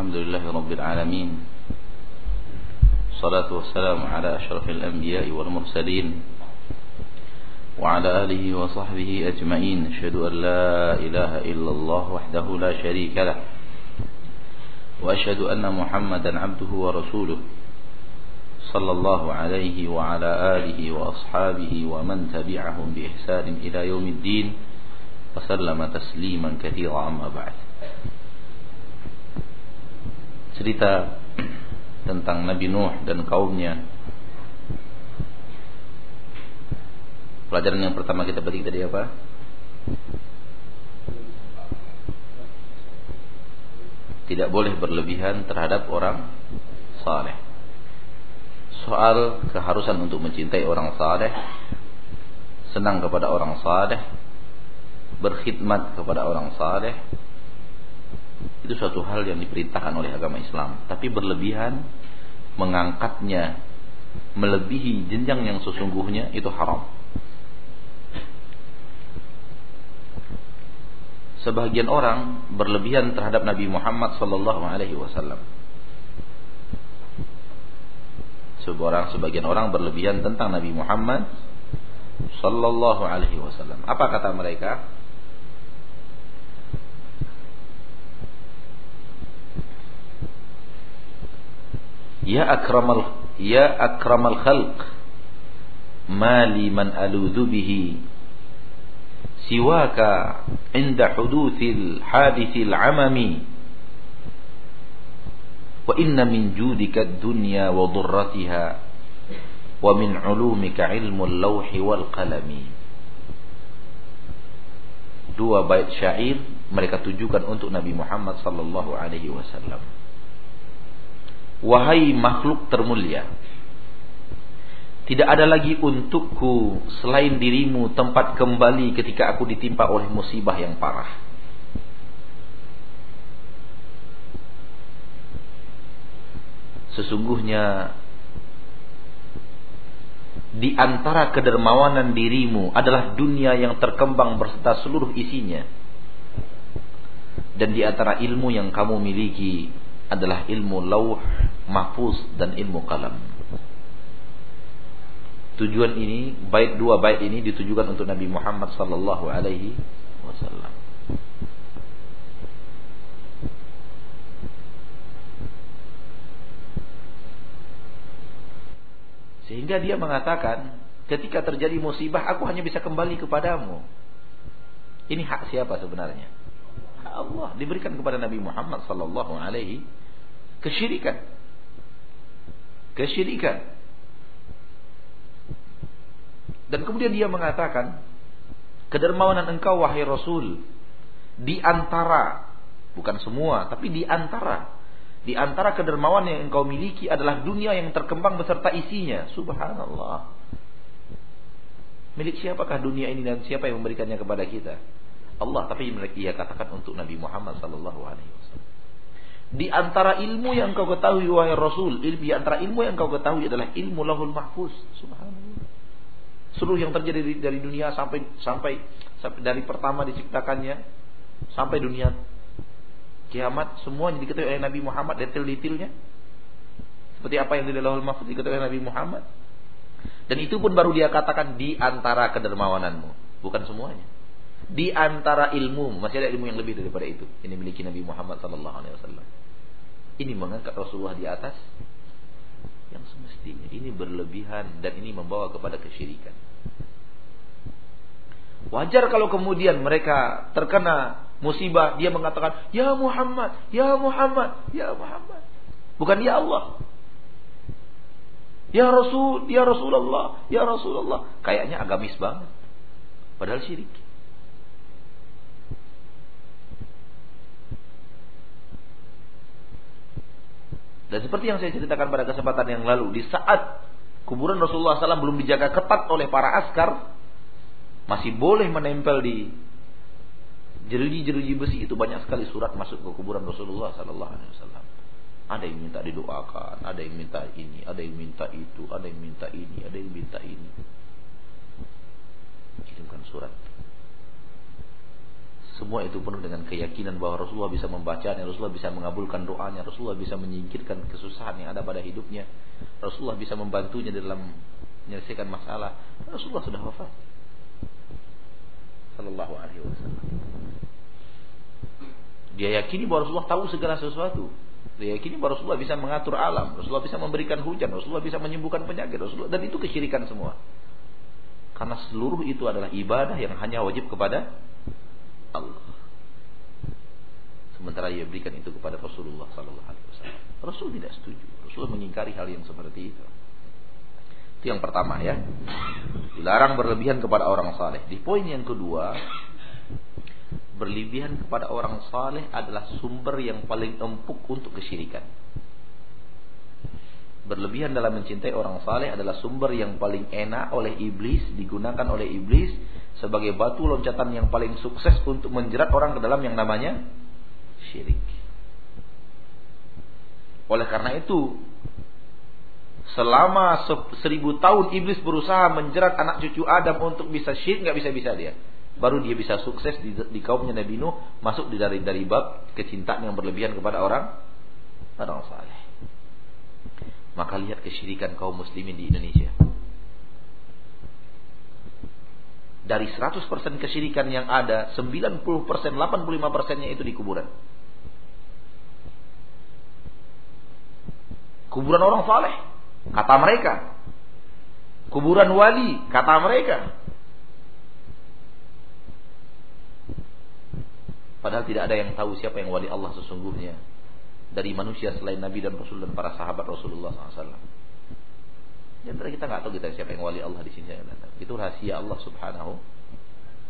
الحمد لله رب العالمين الصلاة والسلام على أشرف الأنبياء والمرسلين وعلى آله وصحبه أجمعين. أشهد أن لا إله إلا الله وحده لا شريك له وأشهد أن محمدا عبده ورسوله صلى الله عليه وعلى آله وأصحابه ومن تبعهم بإحسان إلى يوم الدين وسلم تسليما كثيرا أما بعد. Cerita tentang Nabi Nuh dan kaumnya. Pelajaran yang pertama kita petik tadi apa? Tidak boleh berlebihan terhadap orang saleh. Soal keharusan untuk mencintai orang saleh, senang kepada orang saleh, berkhidmat kepada orang saleh, itu suatu hal yang diperintahkan oleh agama Islam. Tapi berlebihan mengangkatnya melebihi jenjang yang sesungguhnya itu haram. Sebagian orang berlebihan terhadap Nabi Muhammad sallallahu alaihi wasallam. Seorang sebagian orang berlebihan tentang Nabi Muhammad sallallahu alaihi wasallam. Apa kata mereka? Ya akramal ya akramal khalq. Mali man aludhu bihi. Siwaka inda huduthil hadithil amami. Wa inna min judika dunya wa dhurratiha wa min ulumika ilmul lawhi wal qalami. Dua bait syair mereka tujukan untuk Nabi Muhammad sallallahu alaihi wasallam Wahai makhluk termulia Tidak ada lagi untukku Selain dirimu tempat kembali Ketika aku ditimpa oleh musibah yang parah. Sesungguhnya Di antara kedermawanan dirimu Adalah dunia yang terkembang Berserta seluruh isinya. Dan di antara ilmu yang kamu miliki adalah ilmu lauh mahfuz dan ilmu kalam. Tujuan ini, bait dua bait ini ditujukan untuk Nabi Muhammad sallallahu alaihi wasallam. Sehingga dia mengatakan, ketika terjadi musibah aku hanya bisa kembali kepadamu. Ini hak siapa sebenarnya? Allah diberikan kepada Nabi Muhammad sallallahu alaihi kesyirikan. Kesyirikan. Dan kemudian dia mengatakan, kedermawanan engkau wahai Rasul di antara bukan semua, tapi di antara di antara kedermawan yang engkau miliki adalah dunia yang terkembang beserta isinya. Subhanallah. Milik siapakah dunia ini dan siapa yang memberikannya kepada kita? Allah, tapi mereka ia katakan untuk Nabi Muhammad sallallahu alaihi wasallam. Di antara ilmu yang kau ketahui wahai Rasul, di antara ilmu yang kau ketahui adalah ilmu lahul mahfuz. Subhanallah. Seluruh yang terjadi dari, dunia sampai sampai sampai dari pertama diciptakannya sampai dunia kiamat semuanya diketahui oleh Nabi Muhammad detail-detailnya. Seperti apa yang di lahul mahfuz diketahui oleh Nabi Muhammad. Dan itu pun baru dia katakan di antara kedermawananmu, bukan semuanya. Di antara ilmu, masih ada ilmu yang lebih daripada itu. Ini miliki Nabi Muhammad sallallahu alaihi wasallam. Ini mengangkat Rasulullah di atas yang semestinya. Ini berlebihan dan ini membawa kepada kesyirikan. Wajar kalau kemudian mereka terkena musibah, dia mengatakan, "Ya Muhammad, ya Muhammad, ya Muhammad." Bukan ya Allah. Ya Rasul, ya Rasulullah, ya Rasulullah. Kayaknya agamis banget. Padahal syirik. Dan seperti yang saya ceritakan pada kesempatan yang lalu, di saat kuburan Rasulullah SAW belum dijaga ketat oleh para askar, masih boleh menempel di jeruji-jeruji besi itu banyak sekali surat masuk ke kuburan Rasulullah Sallallahu Alaihi Wasallam. Ada yang minta didoakan, ada yang minta ini, ada yang minta itu, ada yang minta ini, ada yang minta ini. Kirimkan surat. Semua itu penuh dengan keyakinan bahwa Rasulullah bisa membacanya, Rasulullah bisa mengabulkan doanya, Rasulullah bisa menyingkirkan kesusahan yang ada pada hidupnya. Rasulullah bisa membantunya dalam menyelesaikan masalah. Rasulullah sudah wafat. Sallallahu alaihi wasallam. Dia yakini bahwa Rasulullah tahu segala sesuatu. Dia yakini bahwa Rasulullah bisa mengatur alam, Rasulullah bisa memberikan hujan, Rasulullah bisa menyembuhkan penyakit, Rasulullah dan itu kesyirikan semua. Karena seluruh itu adalah ibadah yang hanya wajib kepada Allah. Sementara ia berikan itu kepada Rasulullah sallallahu alaihi wasallam. Rasul tidak setuju. Rasul mengingkari hal yang seperti itu. Itu yang pertama ya. Dilarang berlebihan kepada orang saleh. Di poin yang kedua, berlebihan kepada orang saleh adalah sumber yang paling empuk untuk kesyirikan. Berlebihan dalam mencintai orang saleh adalah sumber yang paling enak oleh iblis, digunakan oleh iblis sebagai batu loncatan yang paling sukses untuk menjerat orang ke dalam yang namanya syirik. Oleh karena itu, selama seribu tahun iblis berusaha menjerat anak cucu Adam untuk bisa syirik, nggak bisa-bisa dia. Baru dia bisa sukses di, di kaumnya Nabi Nuh, masuk di dari dari bab kecintaan yang berlebihan kepada orang orang saleh. Maka lihat kesyirikan kaum muslimin di Indonesia. Dari 100% kesyirikan yang ada, 90%, 85%-nya itu di kuburan. Kuburan orang saleh, kata mereka. Kuburan wali, kata mereka. Padahal tidak ada yang tahu siapa yang wali Allah sesungguhnya dari manusia selain Nabi dan Rasul dan para sahabat Rasulullah SAW. Di kita nggak tahu kita siapa yang wali Allah di sini. Itu rahasia Allah Subhanahu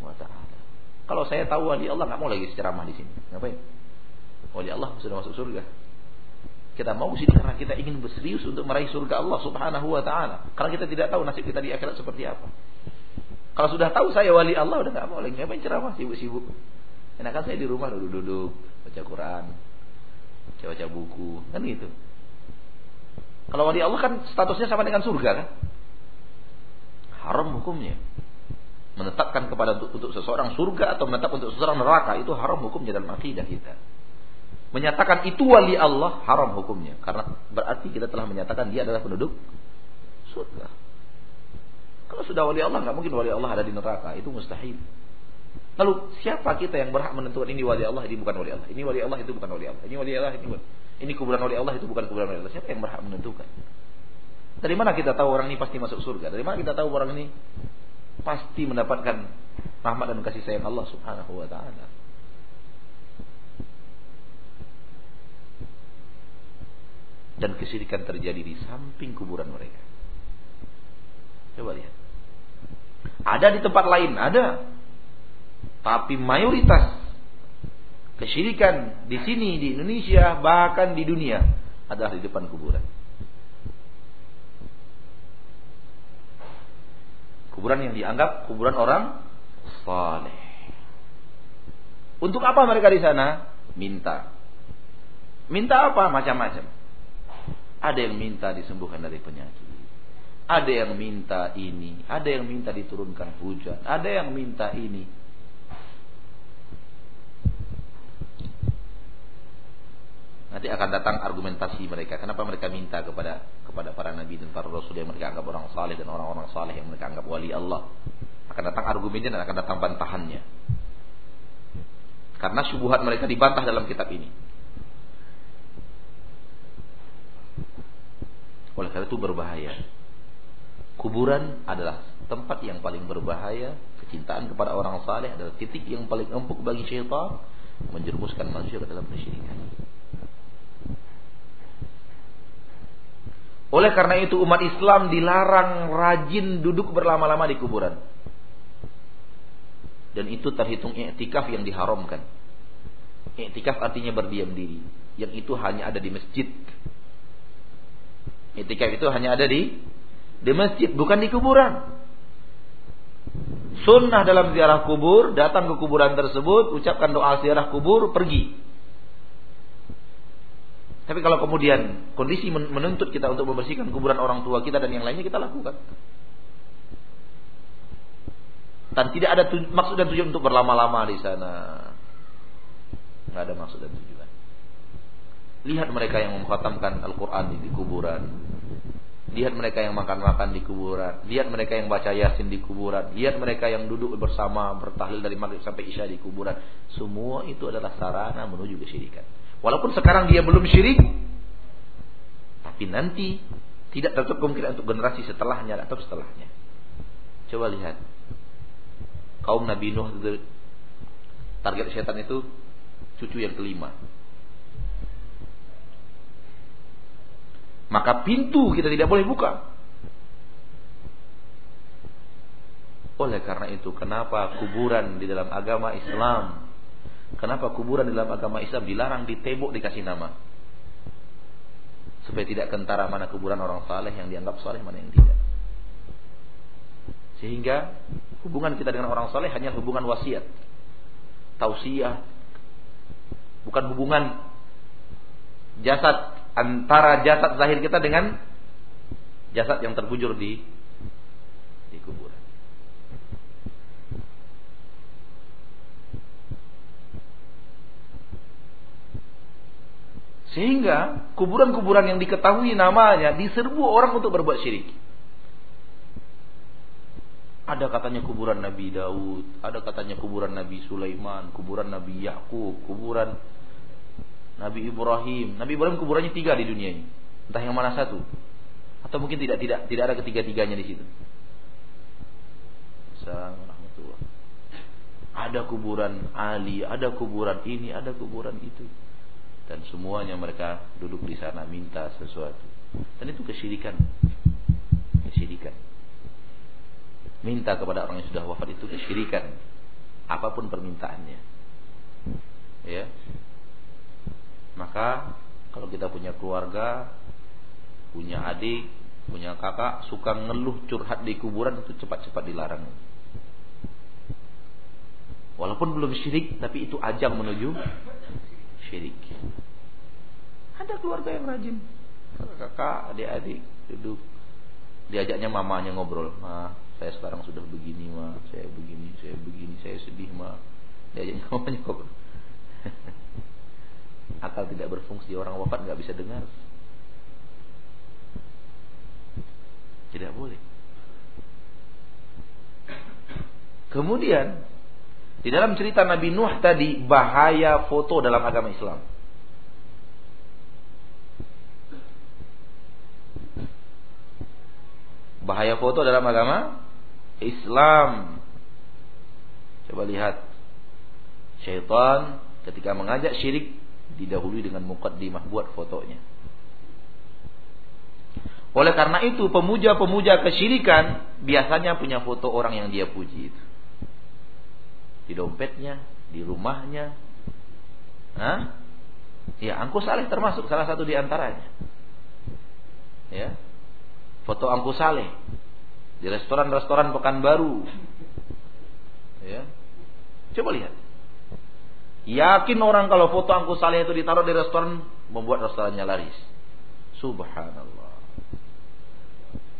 wa taala. Kalau saya tahu wali Allah nggak mau lagi ceramah di sini. Ngapain? Wali Allah sudah masuk surga. Kita mau sini karena kita ingin berserius untuk meraih surga Allah Subhanahu wa taala. Karena kita tidak tahu nasib kita di akhirat seperti apa. Kalau sudah tahu saya wali Allah udah nggak mau lagi ngapain ceramah sibuk-sibuk. Enakan saya di rumah duduk-duduk baca Quran, baca-baca buku, kan gitu. Kalau wali Allah kan statusnya sama dengan surga kan? Haram hukumnya. Menetapkan kepada untuk, untuk seseorang surga atau menetap untuk seseorang neraka itu haram hukumnya dalam akidah kita. Menyatakan itu wali Allah haram hukumnya karena berarti kita telah menyatakan dia adalah penduduk surga. Kalau sudah wali Allah nggak mungkin wali Allah ada di neraka, itu mustahil. Lalu siapa kita yang berhak menentukan ini wali Allah, ini bukan wali Allah, ini wali Allah, itu bukan wali Allah, ini wali Allah, ini bukan. Ini kuburan wali Allah, itu bukan kuburan wali Allah. Siapa yang berhak menentukan? Dari mana kita tahu orang ini pasti masuk surga? Dari mana kita tahu orang ini pasti mendapatkan rahmat dan kasih sayang Allah Subhanahu wa taala? Dan kesyirikan terjadi di samping kuburan mereka. Coba lihat. Ada di tempat lain, ada. Tapi mayoritas kesyirikan di sini di Indonesia bahkan di dunia adalah di depan kuburan. Kuburan yang dianggap kuburan orang saleh. Untuk apa mereka di sana? Minta. Minta apa? Macam-macam. Ada yang minta disembuhkan dari penyakit. Ada yang minta ini, ada yang minta diturunkan hujan, ada yang minta ini. Nanti akan datang argumentasi mereka. Kenapa mereka minta kepada kepada para nabi dan para rasul yang mereka anggap orang saleh dan orang-orang saleh yang mereka anggap wali Allah. Akan datang argumennya dan akan datang bantahannya. Karena syubhat mereka dibantah dalam kitab ini. Oleh karena itu berbahaya. Kuburan adalah tempat yang paling berbahaya. Kecintaan kepada orang saleh adalah titik yang paling empuk bagi syaitan menjerumuskan manusia ke dalam kesyirikan. Oleh karena itu umat Islam dilarang rajin duduk berlama-lama di kuburan. Dan itu terhitung iktikaf yang diharamkan. Iktikaf artinya berdiam diri. Yang itu hanya ada di masjid. Iktikaf itu hanya ada di di masjid, bukan di kuburan. Sunnah dalam ziarah kubur, datang ke kuburan tersebut, ucapkan doa ziarah kubur, pergi. Tapi kalau kemudian kondisi menuntut kita untuk membersihkan kuburan orang tua kita dan yang lainnya kita lakukan. Dan tidak ada maksud dan tujuan untuk berlama-lama di sana. nggak ada maksud dan tujuan. Lihat mereka yang mengkhatamkan Al-Quran di, di kuburan. Lihat mereka yang makan-makan di kuburan. Lihat mereka yang baca yasin di kuburan. Lihat mereka yang duduk bersama bertahlil dari maghrib sampai isya di kuburan. Semua itu adalah sarana menuju kesyirikan. Walaupun sekarang dia belum syirik, tapi nanti tidak tertutup kemungkinan untuk generasi setelahnya atau setelahnya. Coba lihat. Kaum Nabi Nuh target setan itu cucu yang kelima. Maka pintu kita tidak boleh buka. Oleh karena itu, kenapa kuburan di dalam agama Islam, kenapa kuburan dalam agama Islam dilarang ditembok dikasih nama? Supaya tidak kentara mana kuburan orang saleh yang dianggap saleh mana yang tidak. Sehingga hubungan kita dengan orang saleh hanya hubungan wasiat, tausiah, bukan hubungan jasad antara jasad zahir kita dengan jasad yang terbujur di di kuburan. Sehingga kuburan-kuburan yang diketahui namanya diserbu orang untuk berbuat syirik. Ada katanya kuburan Nabi Daud, ada katanya kuburan Nabi Sulaiman, kuburan Nabi Yakub, kuburan Nabi Ibrahim. Nabi Ibrahim kuburannya tiga di dunia ini. Entah yang mana satu. Atau mungkin tidak tidak tidak ada ketiga-tiganya di situ. Ada kuburan Ali, ada kuburan ini, ada kuburan itu. Dan semuanya mereka duduk di sana minta sesuatu. Dan itu kesyirikan. Kesyirikan. Minta kepada orang yang sudah wafat itu kesyirikan. Apa pun permintaannya. Ya, maka kalau kita punya keluarga, punya adik, punya kakak, suka ngeluh curhat di kuburan itu cepat-cepat dilarang. Walaupun belum syirik, tapi itu ajang menuju syirik. Ada keluarga yang rajin. Kakak, adik-adik duduk. Diajaknya mamanya ngobrol. Ma, saya sekarang sudah begini, ma. Saya begini, saya begini, saya sedih, ma. Diajaknya mamanya ngobrol. akal tidak berfungsi orang wafat nggak bisa dengar tidak boleh kemudian di dalam cerita Nabi Nuh tadi bahaya foto dalam agama Islam bahaya foto dalam agama Islam coba lihat syaitan ketika mengajak syirik didahului dengan mukaddimah buat fotonya. Oleh karena itu pemuja-pemuja kesyirikan biasanya punya foto orang yang dia puji itu. Di dompetnya, di rumahnya. Hah? Ya, Angku Saleh termasuk salah satu di antaranya. Ya. Foto Angku Saleh di restoran-restoran Pekanbaru. Ya. Coba lihat. Yakin orang kalau foto angku saleh itu ditaruh di restoran membuat restorannya laris. Subhanallah.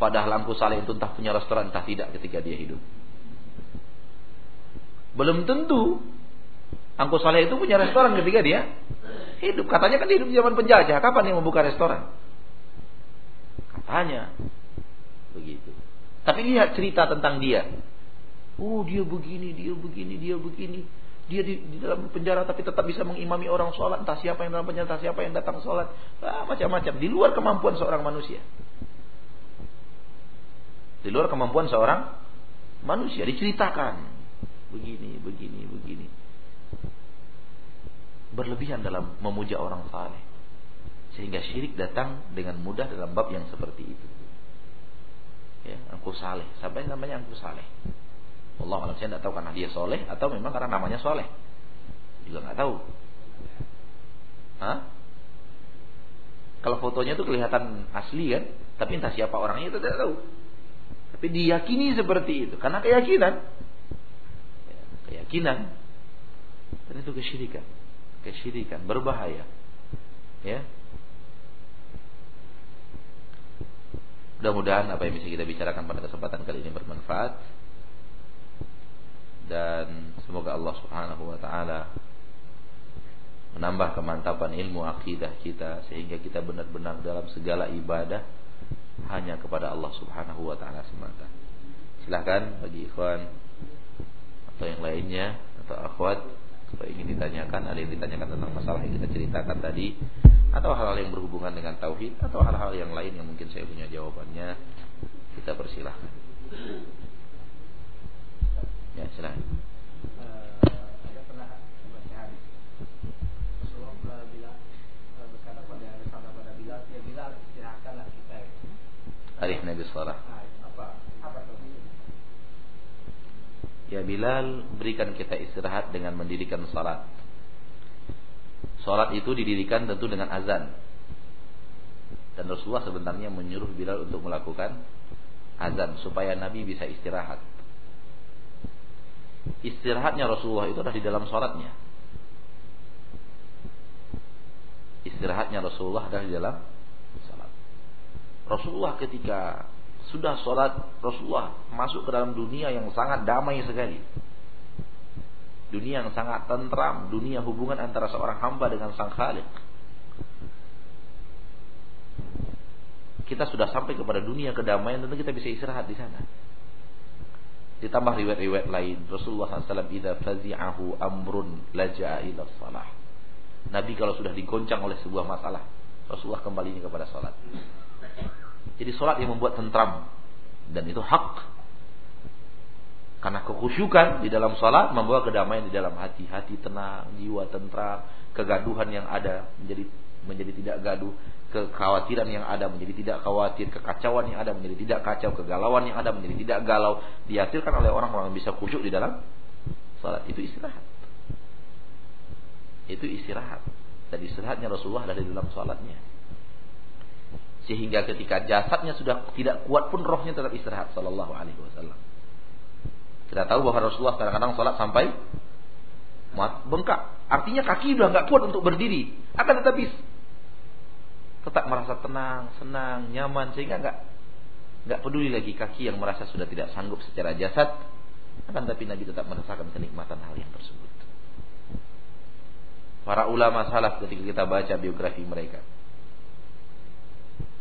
Padahal angku saleh itu entah punya restoran entah tidak ketika dia hidup. Belum tentu angku saleh itu punya restoran ketika dia hidup. Katanya kan hidup di zaman penjajah. Kapan dia membuka restoran? Katanya begitu. Tapi lihat cerita tentang dia. Oh dia begini, dia begini, dia begini. Dia di, di dalam penjara tapi tetap bisa mengimami orang sholat. Entah siapa yang dalam penjara, entah siapa yang datang sholat. Ah, macam-macam. Di luar kemampuan seorang manusia. Di luar kemampuan seorang manusia. Diceritakan. Begini, begini, begini. Berlebihan dalam memuja orang saleh. Sehingga syirik datang dengan mudah dalam bab yang seperti itu. Ya, angku saleh. Sampai namanya angku saleh. Allah alam saya tidak tahu karena dia soleh atau memang karena namanya soleh. Juga nggak tahu. Hah? Kalau fotonya itu kelihatan asli kan, tapi entah siapa orangnya itu tidak tahu. Tapi diyakini seperti itu karena keyakinan. Ya, keyakinan. Dan itu kesyirikan. Kesyirikan berbahaya. Ya. Mudah-mudahan apa yang bisa kita bicarakan pada kesempatan kali ini bermanfaat dan semoga Allah Subhanahu wa taala menambah kemantapan ilmu akidah kita sehingga kita benar-benar dalam segala ibadah hanya kepada Allah Subhanahu wa taala semata. Silahkan bagi ikhwan atau yang lainnya atau akhwat kalau ingin ditanyakan ada yang ditanyakan tentang masalah yang kita ceritakan tadi atau hal-hal yang berhubungan dengan tauhid atau hal-hal yang lain yang mungkin saya punya jawabannya kita persilahkan. Ya, silakan. Hari Nabi Salah. Ya Bilal berikan kita istirahat dengan mendirikan salat. Salat itu didirikan tentu dengan azan. Dan Rasulullah sebenarnya menyuruh Bilal untuk melakukan azan supaya Nabi bisa istirahat. Istirahatnya Rasulullah itu adalah di dalam salatnya. Istirahatnya Rasulullah adalah di dalam Rasulullah ketika sudah sholat Rasulullah masuk ke dalam dunia yang sangat damai sekali. Dunia yang sangat tentram, dunia hubungan antara seorang hamba dengan sang khalik. Kita sudah sampai kepada dunia kedamaian tentu kita bisa istirahat di sana. Ditambah riwayat-riwayat lain, Rasulullah SAW idza fazi'ahu amrun laja'a ila salah. Nabi kalau sudah digoncang oleh sebuah masalah, Rasulullah kembali kepada salat. Jadi sholat yang membuat tentram dan itu hak. Karena kekhusyukan di dalam sholat membawa kedamaian di dalam hati, hati tenang, jiwa tentram, kegaduhan yang ada menjadi menjadi tidak gaduh, kekhawatiran yang ada menjadi tidak khawatir, kekacauan yang ada menjadi tidak kacau, kegalauan yang ada menjadi tidak galau, dihasilkan oleh orang-orang yang bisa khusyuk di dalam sholat itu istirahat. Itu istirahat. Dan istirahatnya Rasulullah dari dalam sholatnya. Sehingga ketika jasadnya sudah tidak kuat pun rohnya tetap istirahat sallallahu alaihi wasallam. Kita tahu bahwa Rasulullah kadang-kadang sholat sampai bengkak. Artinya kaki sudah nggak kuat untuk berdiri. Akan tetapi tetap merasa tenang, senang, nyaman sehingga nggak nggak peduli lagi kaki yang merasa sudah tidak sanggup secara jasad. Akan tapi Nabi tetap merasakan kenikmatan hal yang tersebut. Para ulama salaf ketika kita baca biografi mereka,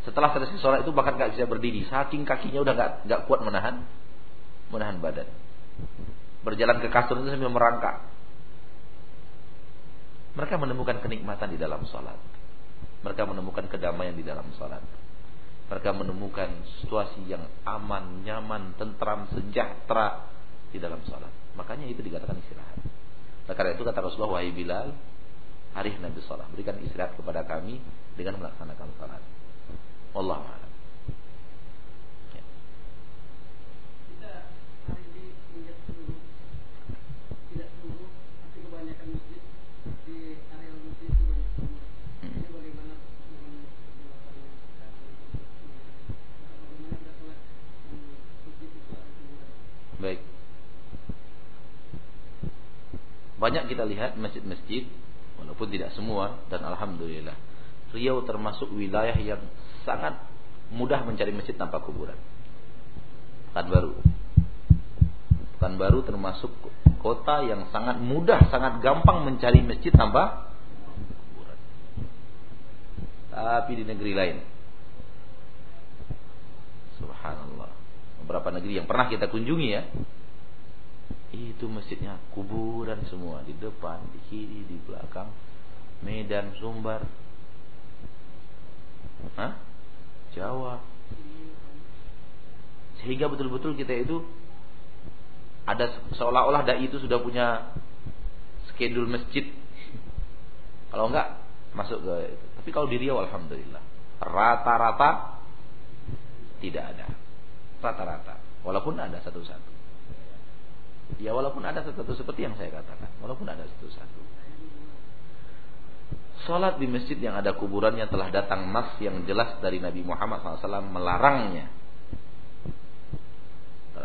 setelah selesai sholat itu bahkan nggak bisa berdiri, saking kakinya udah nggak nggak kuat menahan menahan badan. Berjalan ke kasur itu sambil merangkak. Mereka menemukan kenikmatan di dalam sholat. Mereka menemukan kedamaian di dalam sholat. Mereka menemukan situasi yang aman, nyaman, tentram, sejahtera di dalam sholat. Makanya itu dikatakan istirahat. Nah, karena itu kata Rasulullah, wahai Bilal, hari Nabi sholat. Berikan istirahat kepada kami dengan melaksanakan sholat. Allah a'lam. Baik. Banyak kita lihat masjid-masjid walaupun tidak semua dan alhamdulillah. Riau termasuk wilayah yang sangat mudah mencari masjid tanpa kuburan. Pekanbaru. Pekanbaru termasuk kota yang sangat mudah, sangat gampang mencari masjid tanpa kuburan. Tapi di negeri lain, subhanallah, beberapa negeri yang pernah kita kunjungi ya, itu masjidnya kuburan semua di depan, di kiri, di belakang, Medan, Sumbar. Hah? Jawa. Sehingga betul-betul kita itu ada seolah-olah dai itu sudah punya schedule masjid. Kalau enggak masuk ke itu. Tapi kalau di Riau alhamdulillah rata-rata tidak ada. Rata-rata. Walaupun ada satu-satu. Ya walaupun ada satu-satu seperti yang saya katakan. Walaupun ada satu-satu. Salat di masjid yang ada kuburannya telah datang nas yang jelas dari Nabi Muhammad SAW melarangnya.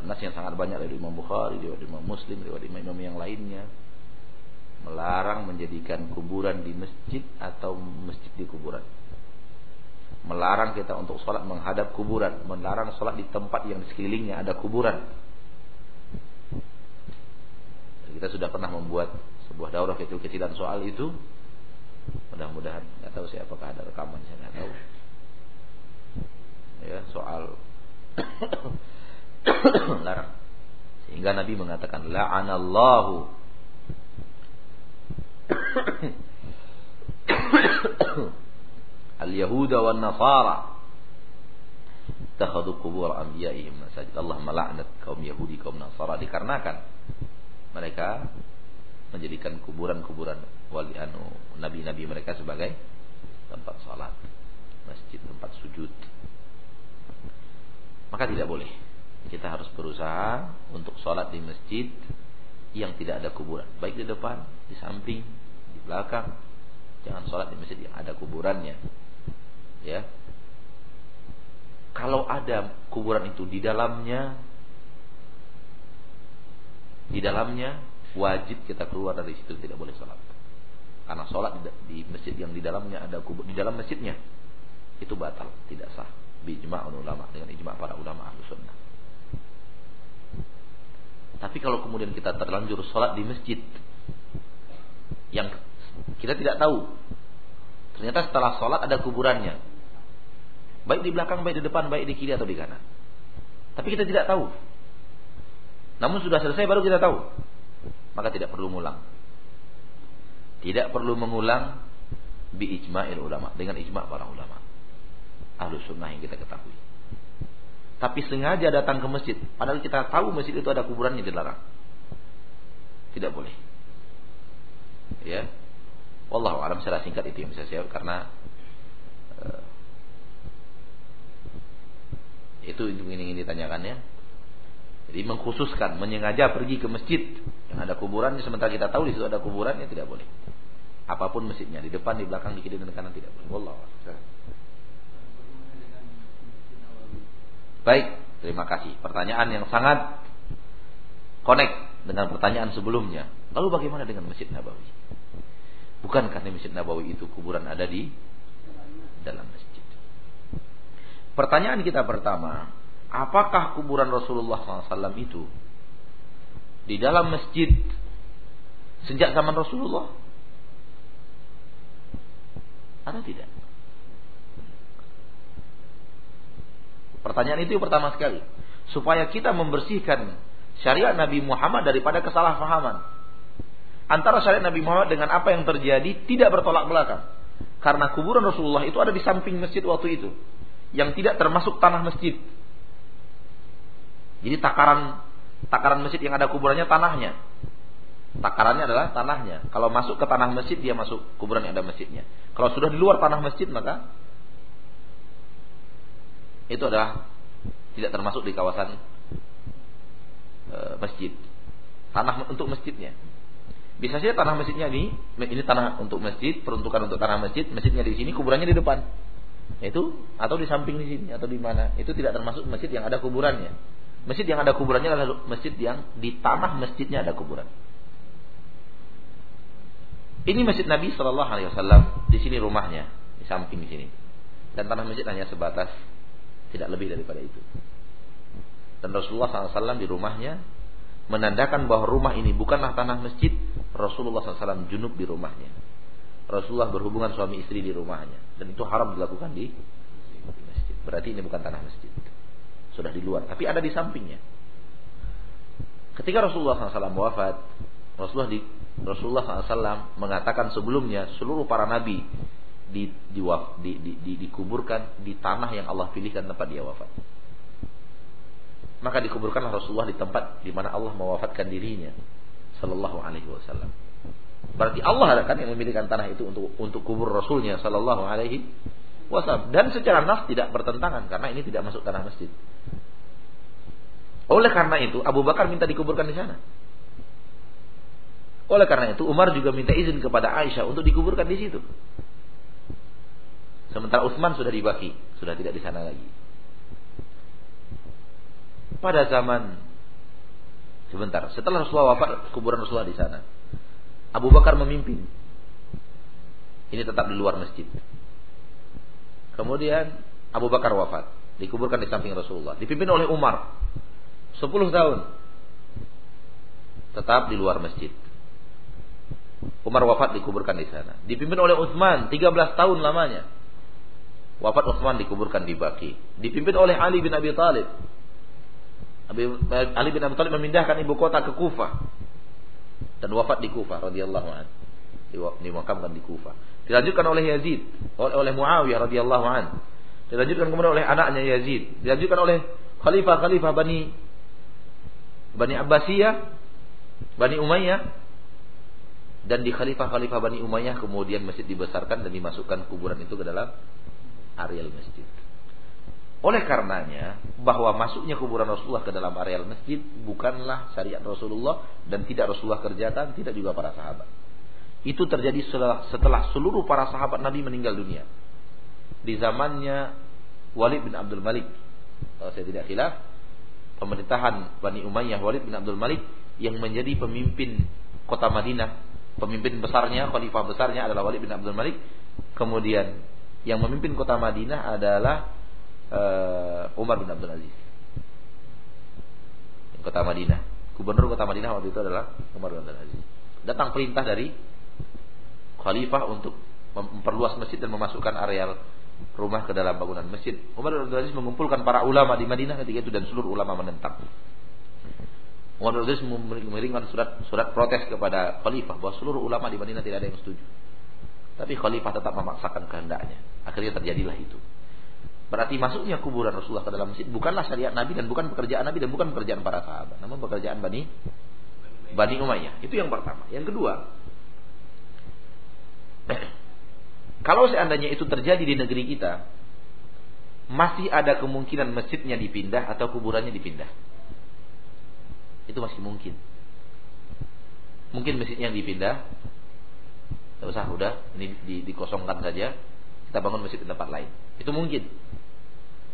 Nas yang sangat banyak dari Imam Bukhari, dari Imam Muslim, dari Imam yang lainnya. Melarang menjadikan kuburan di masjid atau masjid di kuburan. Melarang kita untuk sholat menghadap kuburan. Melarang sholat di tempat yang di sekelilingnya ada kuburan. Kita sudah pernah membuat sebuah daurah kecil-kecilan soal itu Mudah-mudahan nggak tahu sih apakah ada rekaman saya nggak tahu. Ya soal larang. Sehingga Nabi mengatakan la'anallahu al-yahuda wan nasara takhadu kubur anbiya'ihim masajid. Allah melaknat kaum Yahudi, kaum Nasara dikarenakan mereka menjadikan kuburan-kuburan wali anu nabi-nabi mereka sebagai tempat salat, masjid, tempat sujud. Maka tidak boleh. Kita harus berusaha untuk sholat di masjid yang tidak ada kuburan, baik di depan, di samping, di belakang. Jangan sholat di masjid yang ada kuburannya. Ya, kalau ada kuburan itu di dalamnya di dalamnya wajib kita keluar dari situ tidak boleh sholat karena sholat di masjid yang di dalamnya ada kubur di dalam masjidnya itu batal tidak sah bijma ulama dengan ijma para ulama ahlu sunnah tapi kalau kemudian kita terlanjur sholat di masjid yang kita tidak tahu ternyata setelah sholat ada kuburannya Baik di belakang, baik di depan, baik di kiri atau di kanan. Tapi kita tidak tahu. Namun sudah selesai baru kita tahu. Maka tidak perlu mengulang. Tidak perlu mengulang bi ijma'il ulama dengan ijma' para ulama. Ahlu sunnah yang kita ketahui. Tapi sengaja datang ke masjid, padahal kita tahu masjid itu ada kuburannya dilarang. Tidak boleh. Ya. Wallahu alam secara singkat itu yang bisa saya karena uh, itu yang ingin ditanyakan ya. Jadi mengkhususkan, menyengaja pergi ke masjid yang ada kuburannya sementara kita tahu di situ ada kuburannya tidak boleh. Apa pun masjidnya, di depan, di belakang, di kiri dan di kanan tidak boleh. Wallah. Baik, terima kasih. Pertanyaan yang sangat connect dengan pertanyaan sebelumnya. Lalu bagaimana dengan Masjid Nabawi? Bukankah di Masjid Nabawi itu kuburan ada di dalam masjid? Pertanyaan kita pertama, apakah kuburan Rasulullah SAW itu di dalam masjid sejak zaman Rasulullah? Ada tidak? Pertanyaan itu pertama sekali. Supaya kita membersihkan syariat Nabi Muhammad daripada kesalahpahaman. Antara syariat Nabi Muhammad dengan apa yang terjadi tidak bertolak belakang. Karena kuburan Rasulullah itu ada di samping masjid waktu itu yang tidak termasuk tanah masjid. Jadi takaran takaran masjid yang ada kuburannya tanahnya. Takarannya adalah tanahnya. Kalau masuk ke tanah masjid dia masuk kuburan yang ada masjidnya. Kalau sudah di luar tanah masjid maka itu adalah tidak termasuk di kawasan e, masjid. Tanah untuk masjidnya. Bisa saja tanah masjidnya ini ini tanah untuk masjid, peruntukan untuk tanah masjid, masjidnya di sini, kuburannya di depan. Itu atau di samping di sini atau di mana? Itu tidak termasuk masjid yang ada kuburannya. Masjid yang ada kuburannya adalah masjid yang di tanah masjidnya ada kuburan. Ini masjid Nabi Shallallahu Alaihi Wasallam. Di sini rumahnya, di samping di sini. Dan tanah masjid hanya sebatas, tidak lebih daripada itu. Dan Rasulullah SAW di rumahnya menandakan bahwa rumah ini bukanlah tanah masjid. Rasulullah SAW junub di rumahnya. Rasulullah berhubungan suami istri di rumahnya dan itu haram dilakukan di, masjid. Berarti ini bukan tanah masjid. Sudah di luar, tapi ada di sampingnya. Ketika Rasulullah SAW wafat, Rasulullah di Rasulullah SAW mengatakan sebelumnya seluruh para nabi di, di, di, di, di, dikuburkan di tanah yang Allah pilihkan tempat dia wafat. Maka dikuburkanlah Rasulullah di tempat di mana Allah mewafatkan dirinya, Sallallahu Alaihi Wasallam. Berarti Allah kan yang memilihkan tanah itu untuk untuk kubur Rasulnya Shallallahu Alaihi Wasallam. Dan secara nas tidak bertentangan karena ini tidak masuk tanah masjid. Oleh karena itu Abu Bakar minta dikuburkan di sana. Oleh karena itu Umar juga minta izin kepada Aisyah untuk dikuburkan di situ. Sementara Utsman sudah dibagi, sudah tidak di sana lagi. Pada zaman sebentar, setelah Rasulullah wafat, kuburan Rasulullah di sana. Abu Bakar memimpin. Ini tetap di luar masjid. Kemudian Abu Bakar wafat, dikuburkan di samping Rasulullah, dipimpin oleh Umar. 10 tahun tetap di luar masjid. Umar wafat dikuburkan di sana. Dipimpin oleh Utsman 13 tahun lamanya. Wafat Utsman dikuburkan di Baki. Dipimpin oleh Ali bin Abi Thalib. Ali bin Abi Thalib memindahkan ibu kota ke Kufah dan wafat di Kufah radhiyallahu an. Dimakamkan di Kufah. Dilanjutkan oleh Yazid, oleh, Muawiyah radhiyallahu an. Dilanjutkan kemudian oleh anaknya Yazid. Dilanjutkan oleh khalifah-khalifah Bani Bani Abbasiyah, Bani Umayyah dan di khalifah-khalifah Bani Umayyah kemudian masjid dibesarkan dan dimasukkan kuburan itu ke dalam areal masjid. Oleh karenanya bahwa masuknya kuburan Rasulullah ke dalam areal masjid bukanlah syariat Rasulullah dan tidak Rasulullah kerjakan, tidak juga para sahabat. Itu terjadi setelah, setelah seluruh para sahabat Nabi meninggal dunia. Di zamannya Walid bin Abdul Malik. Kalau saya tidak khilaf, pemerintahan Bani Umayyah Walid bin Abdul Malik yang menjadi pemimpin kota Madinah pemimpin besarnya, khalifah besarnya adalah Walid bin Abdul Malik. Kemudian yang memimpin kota Madinah adalah uh, Umar bin Abdul Aziz. Kota Madinah. Gubernur kota Madinah waktu itu adalah Umar bin Abdul Aziz. Datang perintah dari khalifah untuk memperluas masjid dan memasukkan areal rumah ke dalam bangunan masjid. Umar bin Abdul Aziz mengumpulkan para ulama di Madinah ketika itu dan seluruh ulama menentang. Umar bin Abdul Aziz mengirimkan surat surat protes kepada khalifah bahwa seluruh ulama di Madinah tidak ada yang setuju. Tapi khalifah tetap memaksakan kehendaknya. Akhirnya terjadilah itu. Berarti masuknya kuburan Rasulullah ke dalam masjid bukanlah syariat Nabi dan bukan pekerjaan Nabi dan bukan pekerjaan para sahabat, namun pekerjaan Bani Bani Umayyah. Itu yang pertama. Yang kedua, kalau seandainya itu terjadi di negeri kita, masih ada kemungkinan masjidnya dipindah atau kuburannya dipindah. Itu masih mungkin. Mungkin masjidnya dipindah. Tidak usah, udah. Ini di, dikosongkan saja. Kita bangun masjid di tempat lain. Itu mungkin.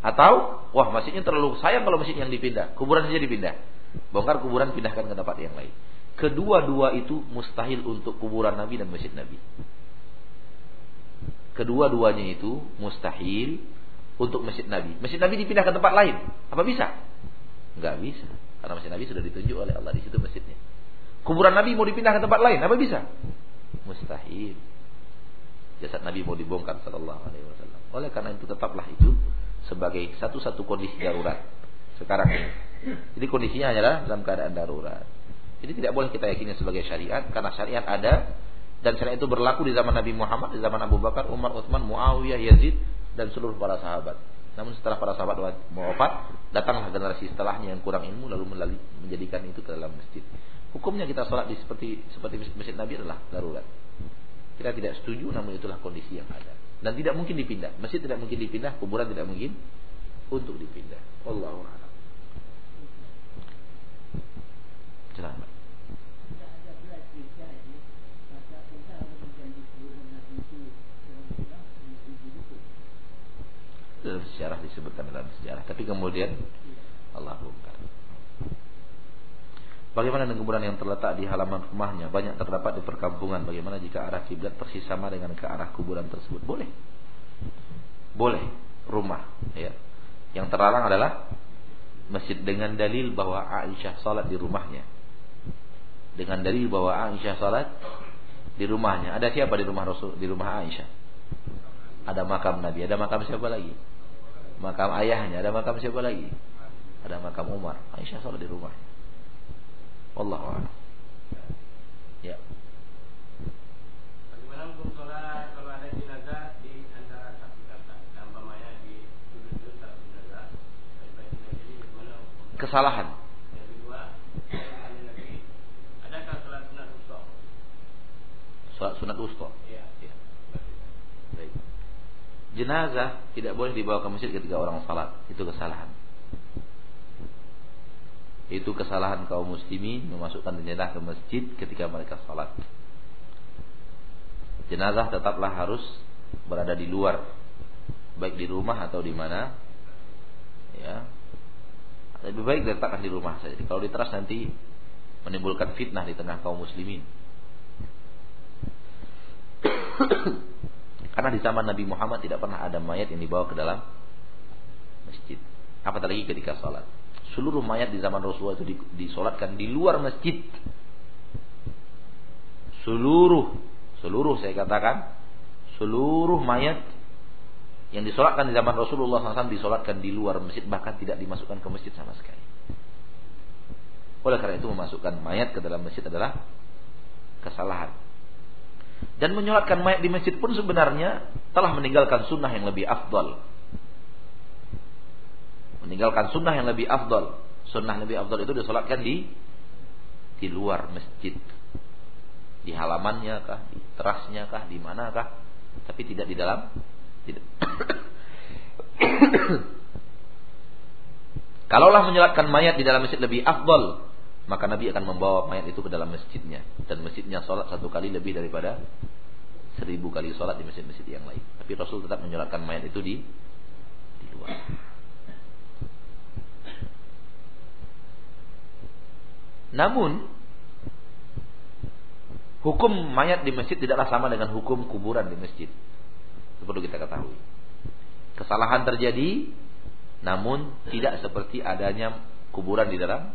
Atau, wah masjidnya terlalu sayang kalau masjid yang dipindah. Kuburan saja dipindah. Bongkar kuburan, pindahkan ke tempat yang lain. Kedua-dua itu mustahil untuk kuburan Nabi dan masjid Nabi. Kedua-duanya itu mustahil untuk masjid Nabi. Masjid Nabi dipindah ke tempat lain. Apa bisa? Enggak bisa. Karena masjid Nabi sudah ditunjuk oleh Allah di situ masjidnya. Kuburan Nabi mau dipindah ke tempat lain, apa bisa? Mustahil. Jasad Nabi mau dibongkar sallallahu alaihi wasallam. Oleh karena itu tetaplah itu sebagai satu-satu kondisi darurat sekarang ini. Jadi kondisinya adalah dalam keadaan darurat. Jadi tidak boleh kita yakini sebagai syariat karena syariat ada dan syariat itu berlaku di zaman Nabi Muhammad, di zaman Abu Bakar, Umar, Utsman, Muawiyah, Yazid dan seluruh para sahabat. Namun setelah para sahabat wafat, datanglah generasi setelahnya yang kurang ilmu lalu menjadikan itu ke dalam masjid. Hukumnya kita sholat di seperti seperti masjid Nabi adalah darurat. Kita tidak setuju, namun itulah kondisi yang ada. Dan tidak mungkin dipindah. Masjid tidak mungkin dipindah, kuburan tidak mungkin untuk dipindah. Allahu a'lam. Selamat. Dalam sejarah disebutkan dalam sejarah. Tapi kemudian Allah bongkar. Bagaimana dengan kuburan yang terletak di halaman rumahnya? Banyak terdapat di perkampungan. Bagaimana jika arah kiblat persis sama dengan ke arah kuburan tersebut? Boleh. Boleh. Rumah ya. Yang terlarang adalah masjid dengan dalil bahwa Aisyah salat di rumahnya. Dengan dalil bahwa Aisyah salat di rumahnya. Ada siapa di rumah Rasul di rumah Aisyah ada makam Nabi ada makam siapa lagi makam ayahnya, ada makam siapa lagi? Ada makam Umar. Aisyah sholat di rumah. Allah. Ya. Bagaimana hukum sholat kalau ada jenazah di antara satu kata, umpamanya di sudut-sudut satu jenazah, Kesalahan. Yang kedua, adakah sholat sunat usta? Sholat sunat usta. Jenazah tidak boleh dibawa ke masjid ketika orang salat. Itu kesalahan. Itu kesalahan kaum muslimin memasukkan jenazah ke masjid ketika mereka salat. Jenazah tetaplah harus berada di luar, baik di rumah atau di mana. Ya. Lebih baik diletakkan di rumah saja. Kalau di teras nanti menimbulkan fitnah di tengah kaum muslimin. Karena di zaman Nabi Muhammad tidak pernah ada mayat yang dibawa ke dalam masjid. Apalagi ketika sholat. Seluruh mayat di zaman Rasulullah itu disolatkan di luar masjid. seluruh seluruh saya katakan seluruh mayat yang disolatkan di zaman Rasulullah SAW disolatkan di luar masjid bahkan tidak dimasukkan ke masjid sama sekali. Oleh karena itu memasukkan mayat ke dalam masjid adalah kesalahan. Dan menyolatkan mayat di masjid pun sebenarnya telah meninggalkan sunnah yang lebih afdal. Meninggalkan sunnah yang lebih afdal. Sunnah lebih afdal itu disolatkan di di luar masjid. Di halamannya kah, di terasnya kah, di manakah, tapi tidak di dalam tidak. Kalaulah menyolatkan mayat di dalam masjid lebih afdal, maka Nabi akan membawa mayat itu ke dalam masjidnya dan masjidnya sholat satu kali lebih daripada seribu kali sholat di masjid-masjid yang lain. Tapi Rasul tetap menyolatkan mayat itu di di luar. Namun hukum mayat di masjid tidaklah sama dengan hukum kuburan di masjid. Itu perlu kita ketahui. Kesalahan terjadi namun tidak seperti adanya kuburan di dalam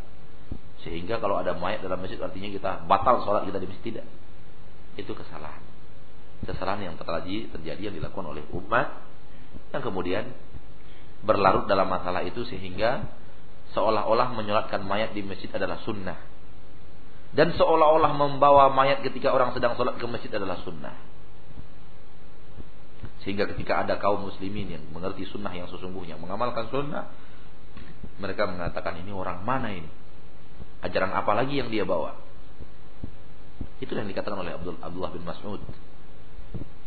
sehingga kalau ada mayat dalam masjid artinya kita batal sholat kita di masjid tidak. Itu kesalahan. Kesalahan yang terjadi terjadi yang dilakukan oleh umat yang kemudian berlarut dalam masalah itu sehingga seolah-olah menyolatkan mayat di masjid adalah sunnah. Dan seolah-olah membawa mayat ketika orang sedang sholat ke masjid adalah sunnah. Sehingga ketika ada kaum muslimin yang mengerti sunnah yang sesungguhnya, mengamalkan sunnah, mereka mengatakan ini orang mana ini? Ajaran apa lagi yang dia bawa? Itu yang dikatakan oleh Abdul Abdullah bin Mas'ud.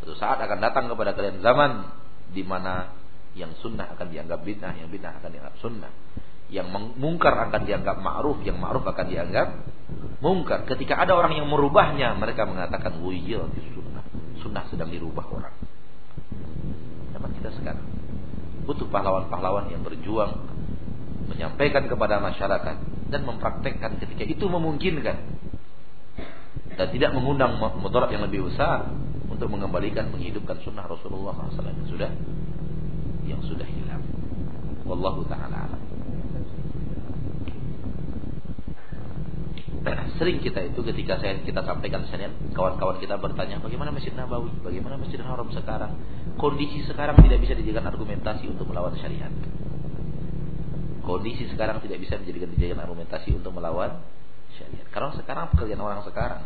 Suatu saat akan datang kepada kalian zaman di mana yang sunnah akan dianggap bid'ah, yang bid'ah akan dianggap sunnah. Yang mungkar akan dianggap ma'ruf, yang ma'ruf akan dianggap mungkar. Ketika ada orang yang merubahnya, mereka mengatakan wujil di sunnah. Sunnah sedang dirubah orang zaman kita sekarang. Butuh pahlawan-pahlawan yang berjuang menyampaikan kepada masyarakat dan mempraktekkan ketika itu memungkinkan dan tidak mengundang mudarat yang lebih besar untuk mengembalikan menghidupkan sunnah Rasulullah SAW yang sudah yang sudah hilang. Wallahu taala alam. sering kita itu ketika saya kita sampaikan misalnya kawan-kawan kita bertanya bagaimana Masjid Nabawi, bagaimana Masjid Haram sekarang. Kondisi sekarang tidak bisa dijadikan argumentasi untuk melawan syariat. Kondisi sekarang tidak bisa dijadikan dijadikan argumentasi untuk melawan syariat. Karena sekarang pekerjaan orang sekarang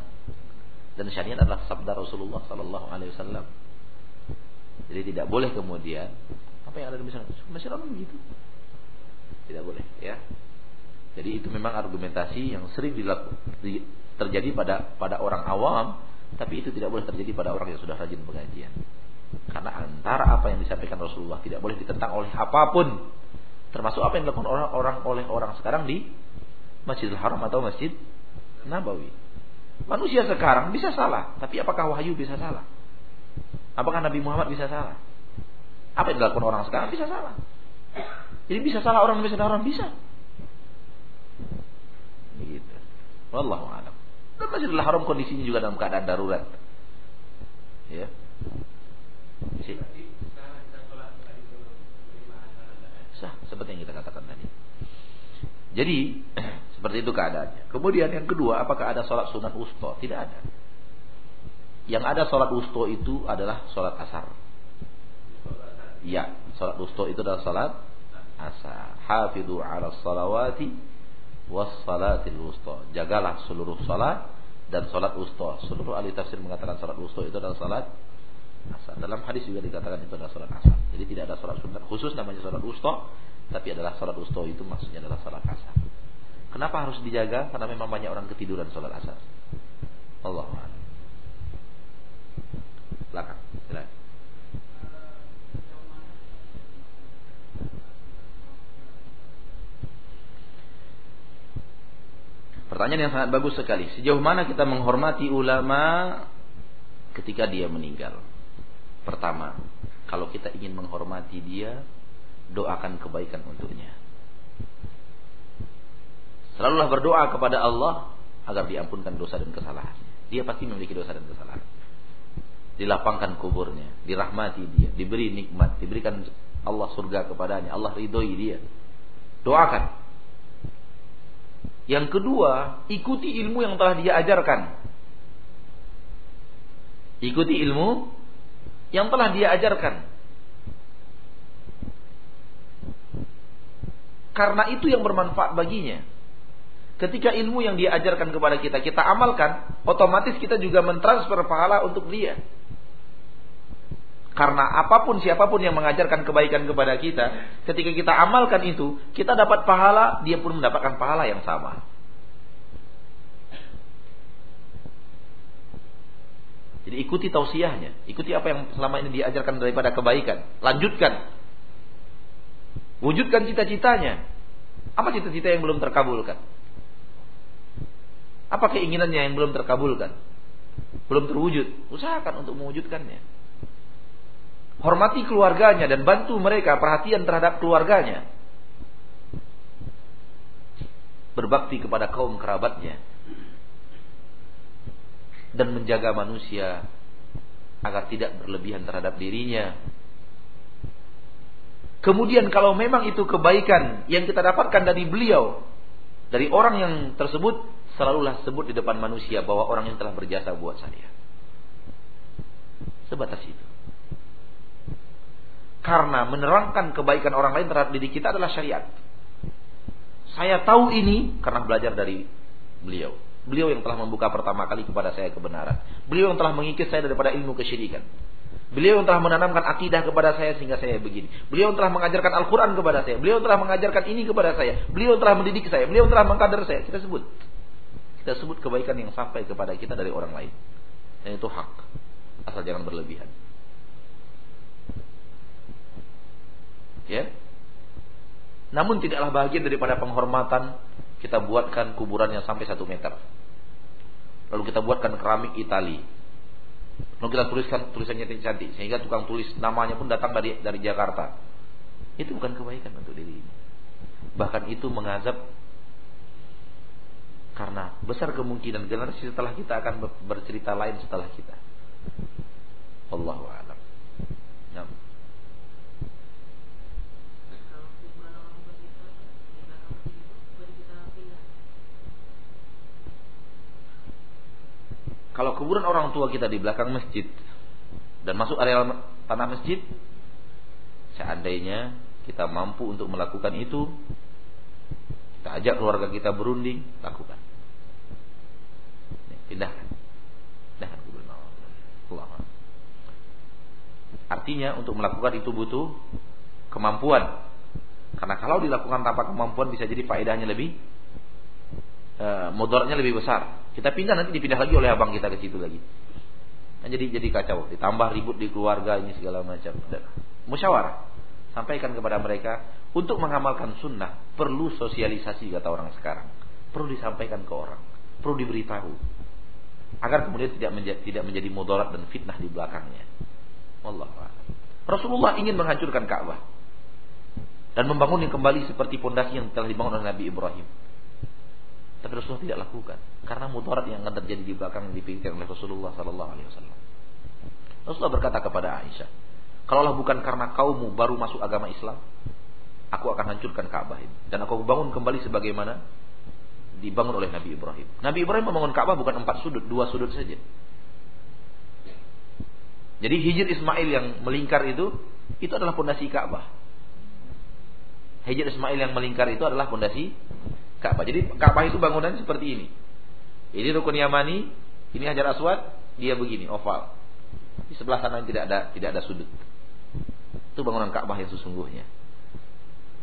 dan syariat adalah sabda Rasulullah Sallallahu Alaihi Wasallam. Jadi tidak boleh kemudian apa yang ada di Masjid Masjid Haram begitu. Tidak boleh, ya. Jadi itu memang argumentasi yang sering terjadi pada pada orang awam, tapi itu tidak boleh terjadi pada orang yang sudah rajin pengajian. Karena antara apa yang disampaikan Rasulullah tidak boleh ditentang oleh apa pun, termasuk apa yang dilakukan orang-orang oleh orang sekarang di Masjidil Haram atau Masjid Nabawi. Manusia sekarang bisa salah, tapi apakah wahyu bisa salah? Apakah Nabi Muhammad bisa salah? Apa yang dilakukan orang sekarang bisa salah. Jadi bisa salah orang bisa salah orang bisa. Begitu. Wallahu a'lam. Dan Masjidil Haram kondisinya juga dalam keadaan darurat. Ya. Si. Sah, seperti yang kita katakan tadi. Jadi, seperti itu keadaannya. Kemudian yang kedua, apakah ada sholat sunat usto? Tidak ada. Yang ada sholat usto itu adalah sholat asar. Ya, sholat usto itu adalah sholat asar. Hafidhu ala salawati wassalatil wusta. Jagalah seluruh salat dan salat wusta. Seluruh ahli tafsir mengatakan salat wusta itu adalah salat asar. Dalam hadis juga dikatakan itu adalah salat asar. Jadi tidak ada salat sunat khusus namanya salat wusta, tapi adalah salat wusta itu maksudnya adalah salat asar. Kenapa harus dijaga? Karena memang banyak orang ketiduran salat asar. Allah Belakang, silakan. Pertanyaan yang sangat bagus sekali. Sejauh mana kita menghormati ulama ketika dia meninggal? Pertama, kalau kita ingin menghormati dia, doakan kebaikan untuknya. Selalulah berdoa kepada Allah agar diampunkan dosa dan kesalahan. Dia pasti memiliki dosa dan kesalahan. Dilapangkan kuburnya, dirahmati dia, diberi nikmat, diberikan Allah surga kepadanya, Allah ridhoi dia. Doakan yang kedua, ikuti ilmu yang telah dia ajarkan. Ikuti ilmu yang telah dia ajarkan. Karena itu yang bermanfaat baginya. Ketika ilmu yang dia ajarkan kepada kita, kita amalkan, otomatis kita juga mentransfer pahala untuk dia. Karena apa pun siapa pun yang mengajarkan kebaikan kepada kita, ketika kita amalkan itu, kita dapat pahala, dia pun mendapatkan pahala yang sama. Jadi ikuti tausiahnya, ikuti apa yang selama ini diajarkan daripada kebaikan, lanjutkan. Wujudkan cita-citanya. Apa cita-cita yang belum terkabulkan? Apa keinginannya yang belum terkabulkan? Belum terwujud. Usahakan untuk mewujudkannya. Hormati keluarganya dan bantu mereka perhatian terhadap keluarganya. Berbakti kepada kaum kerabatnya. Dan menjaga manusia agar tidak berlebihan terhadap dirinya. Kemudian kalau memang itu kebaikan yang kita dapatkan dari beliau, dari orang yang tersebut, selalulah sebut di depan manusia bahwa orang yang telah berjasa buat saya. Sebatas itu. Karena menerangkan kebaikan orang lain terhadap diri kita adalah syariat. Saya tahu ini karena belajar dari beliau. Beliau yang telah membuka pertama kali kepada saya kebenaran. Beliau yang telah mengikis saya daripada ilmu kesyirikan. Beliau yang telah menanamkan akidah kepada saya sehingga saya begini. Beliau yang telah mengajarkan Al-Quran kepada saya. Beliau yang telah mengajarkan ini kepada saya. Beliau yang telah mendidik saya. Beliau yang telah mengkader saya. Kita sebut. Kita sebut kebaikan yang sampai kepada kita dari orang lain. Dan itu hak. Asal jangan berlebihan. Ya. Namun tidaklah bagian daripada penghormatan kita buatkan kuburannya sampai satu meter. Lalu kita buatkan keramik Itali. Lalu kita tuliskan tulisannya cantik sehingga tukang tulis namanya pun datang dari dari Jakarta. Itu bukan kebaikan untuk diri ini. Bahkan itu mengazab karena besar kemungkinan generasi setelah kita akan bercerita lain setelah kita. Allahu a'lam. Nah. Kalau kuburan orang tua kita di belakang masjid dan masuk area tanah masjid, seandainya kita mampu untuk melakukan itu, kita ajak keluarga kita berunding, lakukan. Pindahkan. Pindahkan kuburan. Artinya untuk melakukan itu butuh kemampuan. Karena kalau dilakukan tanpa kemampuan bisa jadi faedahnya lebih e, mudaratnya lebih besar. Kita pindah nanti dipindah lagi oleh abang kita ke situ lagi. Nah, jadi jadi kacau, ditambah ribut di keluarga ini segala macam. Musyawarah. Sampaikan kepada mereka untuk mengamalkan sunnah perlu sosialisasi kata orang sekarang. Perlu disampaikan ke orang, perlu diberitahu agar kemudian tidak menjadi, tidak menjadi mudarat dan fitnah di belakangnya. Allah Rasulullah ingin menghancurkan Ka'bah dan membangunnya kembali seperti pondasi yang telah dibangun oleh Nabi Ibrahim. Tapi Rasulullah tidak lakukan karena mudarat yang akan terjadi di belakang dipikirkan oleh Rasulullah sallallahu alaihi wasallam. Rasulullah berkata kepada Aisyah, "Kalaulah bukan karena kaummu baru masuk agama Islam, aku akan hancurkan Ka'bah ini dan aku bangun kembali sebagaimana dibangun oleh Nabi Ibrahim. Nabi Ibrahim membangun Ka'bah bukan empat sudut, dua sudut saja. Jadi hijir Ismail yang melingkar itu itu adalah pondasi Ka'bah. Hijir Ismail yang melingkar itu adalah pondasi Ka'bah. Jadi Ka'bah itu bangunan seperti ini. Ini rukun Yamani, ini Hajar Aswad, dia begini, oval. Di sebelah sana tidak ada tidak ada sudut. Itu bangunan Ka'bah yang sesungguhnya.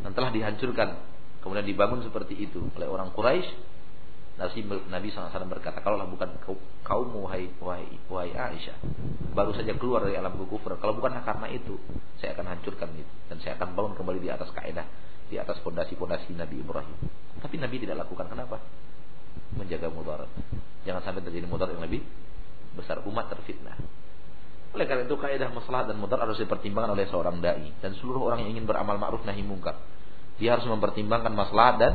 Dan telah dihancurkan, kemudian dibangun seperti itu oleh orang Quraisy. Nabi, Nabi SAW berkata, kalaulah bukan kaum wahai, wahai, wahai Aisyah, baru saja keluar dari alam kufur. Kalau bukan karena itu, saya akan hancurkan itu dan saya akan bangun kembali di atas kaidah, di atas fondasi-fondasi Nabi Ibrahim. Tapi Nabi tidak lakukan. Kenapa? Menjaga mudarat. Jangan sampai terjadi mudarat yang lebih besar. Umat terfitnah. Oleh karena itu kaidah masalah dan mudarat harus dipertimbangkan oleh seorang dai dan seluruh orang yang ingin beramal ma'ruf nahi mungkar. Dia harus mempertimbangkan masalah dan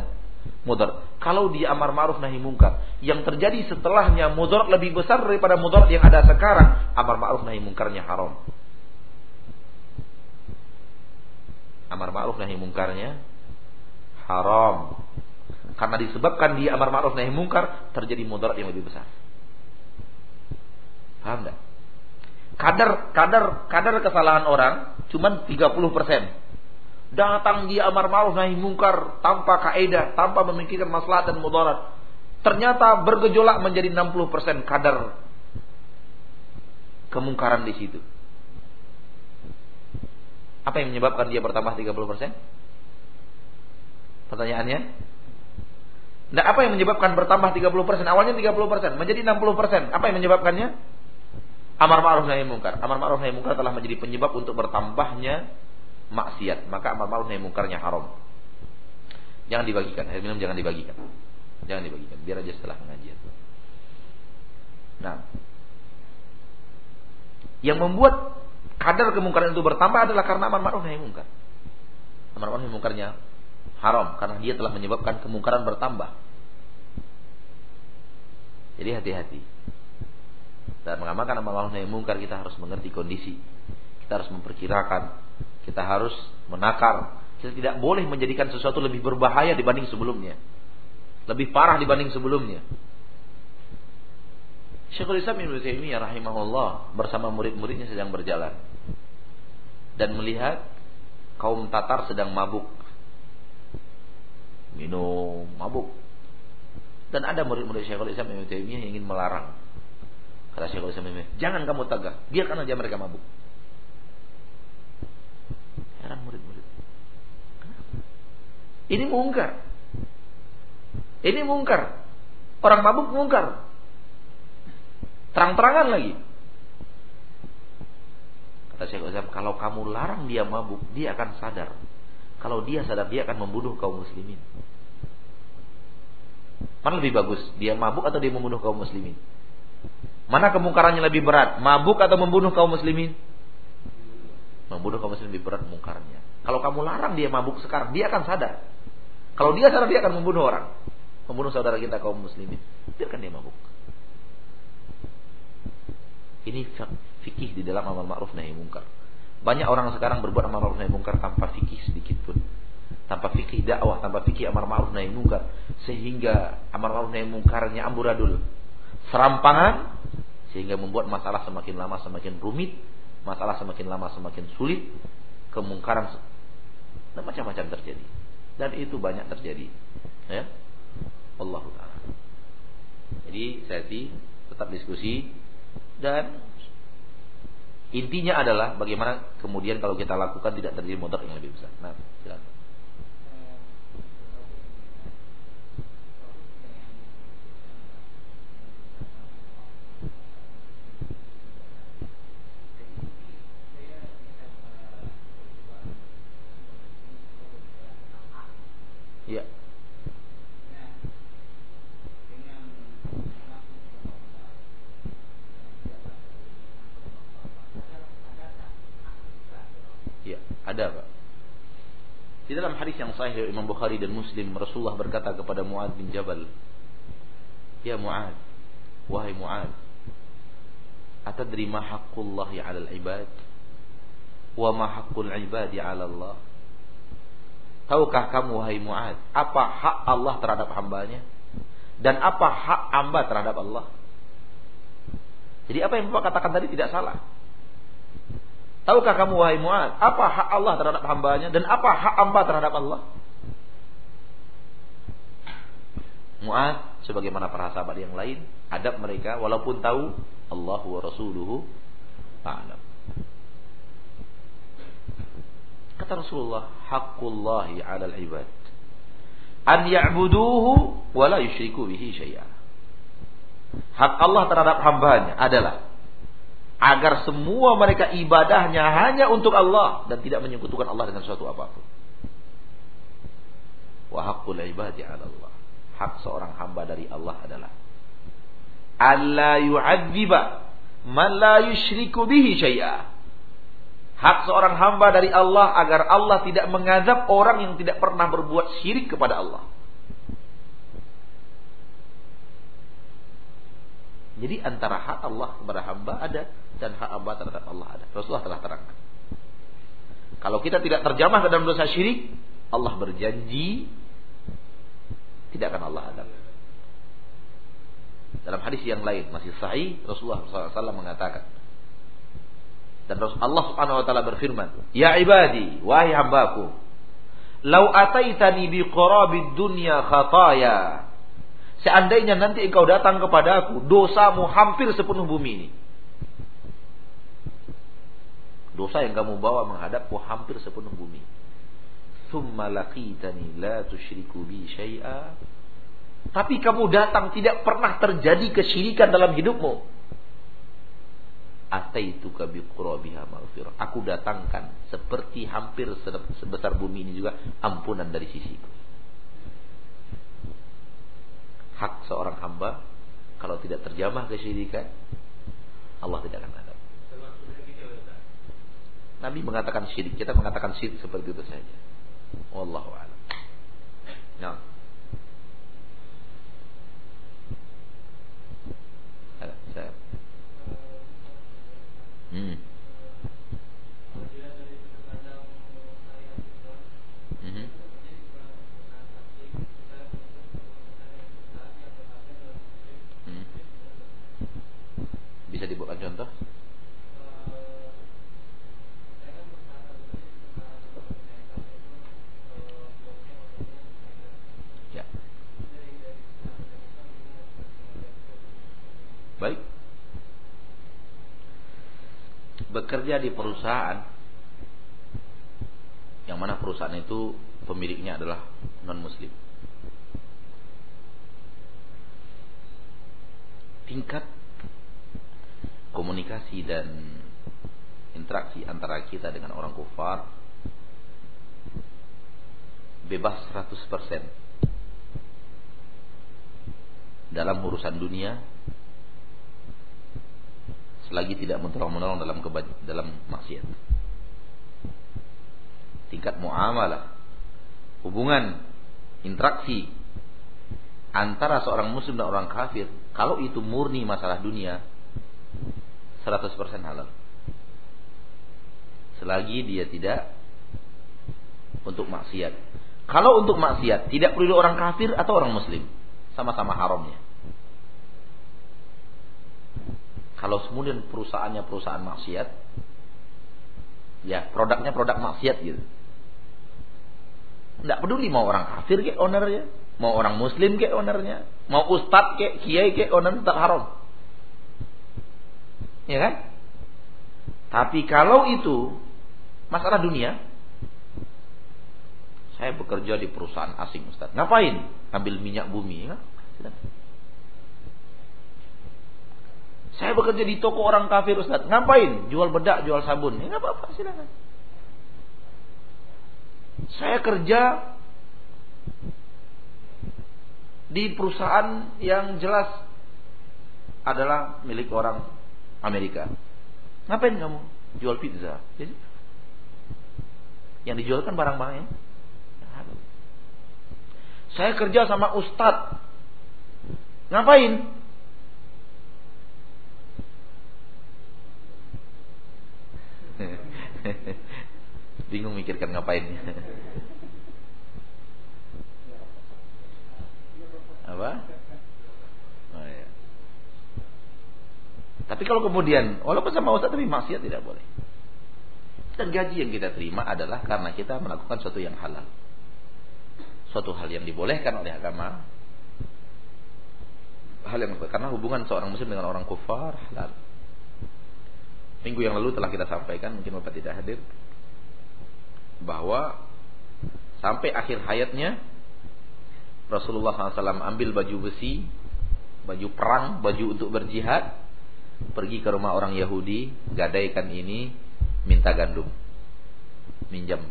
mudarat. Kalau dia amar ma'ruf nahi mungkar, yang terjadi setelahnya mudarat lebih besar daripada mudarat yang ada sekarang, amar ma'ruf nahi mungkarnya haram. Amar ma'ruf nahi mungkarnya haram. Karena disebabkan dia amar ma'ruf nahi mungkar terjadi mudarat yang lebih besar. Paham enggak? Kadar kadar kadar kesalahan orang cuma 30%. Datang dia amar ma'ruf nahi mungkar tanpa kaidah, tanpa memikirkan maslahat dan mudarat. Ternyata bergejolak menjadi 60% kadar kemungkaran di situ. Apa yang menyebabkan dia bertambah 30%? Pertanyaannya? Nah, apa yang menyebabkan bertambah 30%? Awalnya 30%, menjadi 60%. Apa yang menyebabkannya? Amar ma'ruf nahi mungkar. Amar ma'ruf nahi mungkar telah menjadi penyebab untuk bertambahnya maksiat. Maka amar ma'ruf nahi mungkarnya haram. Jangan dibagikan, air minum jangan dibagikan. Jangan dibagikan, biar aja setelah pengajian. Nah, yang membuat kadar kemungkaran itu bertambah adalah karena amar ma'ruf nahi mungkar. Amar ma'ruf nahi mungkarnya haram karena dia telah menyebabkan kemungkaran bertambah. Jadi hati-hati. Dan mengamalkan amar ma'ruf nahi mungkar kita harus mengerti kondisi. Kita harus memperkirakan, kita harus menakar. Kita tidak boleh menjadikan sesuatu lebih berbahaya dibanding sebelumnya. Lebih parah dibanding sebelumnya. Syekhul Islam Ibnu Taimiyah rahimahullah bersama murid-muridnya sedang berjalan dan melihat kaum Tatar sedang mabuk minum, mabuk. Dan ada murid-murid Syekhul Islam Ibnu Taimiyah yang ingin melarang. Kata Syekhul Islam Ibnu "Jangan kamu tegak, biarkan aja mereka mabuk." Heran murid-murid. Ini mungkar. Ini mungkar. Orang mabuk mungkar. Terang-terangan lagi. Kata Syekhul Islam, kalau kamu larang dia mabuk, dia akan sadar kalau dia sadar dia akan membunuh kaum muslimin. Mana lebih bagus? Dia mabuk atau dia membunuh kaum muslimin? Mana kemungkarannya lebih berat? Mabuk atau membunuh kaum muslimin? Membunuh kaum muslimin lebih berat mungkarnya. Kalau kamu larang dia mabuk sekarang, dia akan sadar. Kalau dia sadar dia akan membunuh orang. Membunuh saudara kita kaum muslimin. Biarkan dia mabuk. Ini fikih di dalam amal ma'ruf nahi mungkar. Banyak orang sekarang berbuat amar ma'ruf nahi munkar tanpa fikih sedikit pun. Tanpa fikih dakwah, tanpa fikih amar ma'ruf nahi munkar. Sehingga amar ma'ruf nahi munkarnya amburadul. Serampangan sehingga membuat masalah semakin lama semakin rumit, masalah semakin lama semakin sulit, kemungkaran dan macam-macam terjadi. Dan itu banyak terjadi. Ya. Allah taala. Jadi saya tetap diskusi dan Intinya adalah bagaimana kemudian kalau kita lakukan tidak terjadi mudarat yang lebih besar. Nah, silakan. Ya. Ada Pak. Di dalam hadis yang sahih Imam Bukhari dan Muslim Rasulullah berkata kepada Muad bin Jabal, "Ya Muad, wahai Muad, atadri ma haqqullah 'ala al-ibad wa ma haqqul 'ibadi 'ala Allah?" Tahukah kamu wahai Muad, apa hak Allah terhadap hambanya dan apa hak hamba terhadap Allah? Jadi apa yang Bapak katakan tadi tidak salah. Tahukah kamu wahai Mu'ad, apa hak Allah terhadap hambanya dan apa hak hamba terhadap Allah? Mu'ad sebagaimana para sahabat yang lain, adab mereka walaupun tahu Allah wa rasuluhu a'lam. Kata Rasulullah, haqqullahi 'alal ibad an ya'buduhu wa la bihi syai'a. Hak Allah terhadap hambanya adalah agar semua mereka ibadahnya hanya untuk Allah dan tidak menyekutukan Allah dengan suatu apa pun. Wa haqqul ibadi Allah. Hak seorang hamba dari Allah adalah alla yu'adziba man la bihi syai'a. Hak seorang hamba dari Allah agar Allah tidak mengazab orang yang tidak pernah berbuat syirik kepada Allah. Jadi antara hak Allah kepada hamba ada dan hak hamba terhadap Allah ada. Rasulullah telah terangkan. Kalau kita tidak terjamah ke dalam dosa syirik, Allah berjanji tidak akan Allah adab. Dalam hadis yang lain masih sahih Rasulullah SAW mengatakan Dan Allah Subhanahu wa taala berfirman, "Ya ibadi, wahai hambaku, lau ataitani bi qarabid dunya khataya." Seandainya nanti engkau datang kepadaku, dosamu hampir sepenuh bumi ini. Dosa yang kamu bawa menghadapku hampir sepenuh bumi. Thumma laqitani la tusyriku bi syai'a. Tapi kamu datang tidak pernah terjadi kesyirikan dalam hidupmu ataituka biqurabiha maghfirah. Aku datangkan seperti hampir sebesar bumi ini juga ampunan dari sisiku. Hak seorang hamba kalau tidak terjamah kesyirikan Allah tidak akan ada. Nabi mengatakan syirik, kita mengatakan syirik seperti itu saja. Wallahu a'lam. Nah. Saya Hmm. Hmm. Hmm. Bisa dibuat contoh? Ya. Baik bekerja di perusahaan. Yang mana perusahaan itu pemiliknya adalah non muslim tingkat komunikasi dan interaksi antara kita dengan orang kufar bebas 100% dalam urusan dunia selagi tidak menolong-menolong dalam dalam maksiat. Tingkat muamalah, hubungan, interaksi antara seorang muslim dan orang kafir, kalau itu murni masalah dunia, 100% halal. Selagi dia tidak untuk maksiat. Kalau untuk maksiat, tidak perlu orang kafir atau orang muslim, sama-sama haramnya. Kalau kemudian perusahaannya perusahaan maksiat, ya produknya produk maksiat gitu. Tidak peduli mau orang kafir ke ownernya, mau orang muslim ke ownernya, mau ustad ke kiai ke owner tetap haram. Ya kan? Tapi kalau itu masalah dunia, saya bekerja di perusahaan asing Ustaz. Ngapain? Ambil minyak bumi ya? Saya bekerja di toko orang kafir Ustaz. Ngapain? Jual bedak, jual sabun. Ya apa-apa, silakan. Saya kerja di perusahaan yang jelas adalah milik orang Amerika. Ngapain kamu? Jual pizza. Jadi, yang dijual kan barang-barangnya. Saya kerja sama ustadz. Ngapain? Bingung mikirkan ngapain. Apa? Oh, ya. Tapi kalau kemudian walaupun sama ustaz tapi maksiat tidak boleh. Dan gaji yang kita terima adalah karena kita melakukan sesuatu yang halal. Suatu hal yang dibolehkan oleh agama. Hal yang karena hubungan seorang muslim dengan orang kufar halal. Minggu yang lalu telah kita sampaikan, mungkin Bapak tidak hadir, bahwa sampai akhir hayatnya Rasulullah SAW ambil baju besi, baju perang, baju untuk berjihad, pergi ke rumah orang Yahudi, gadaikan ini, minta gandum, minjam.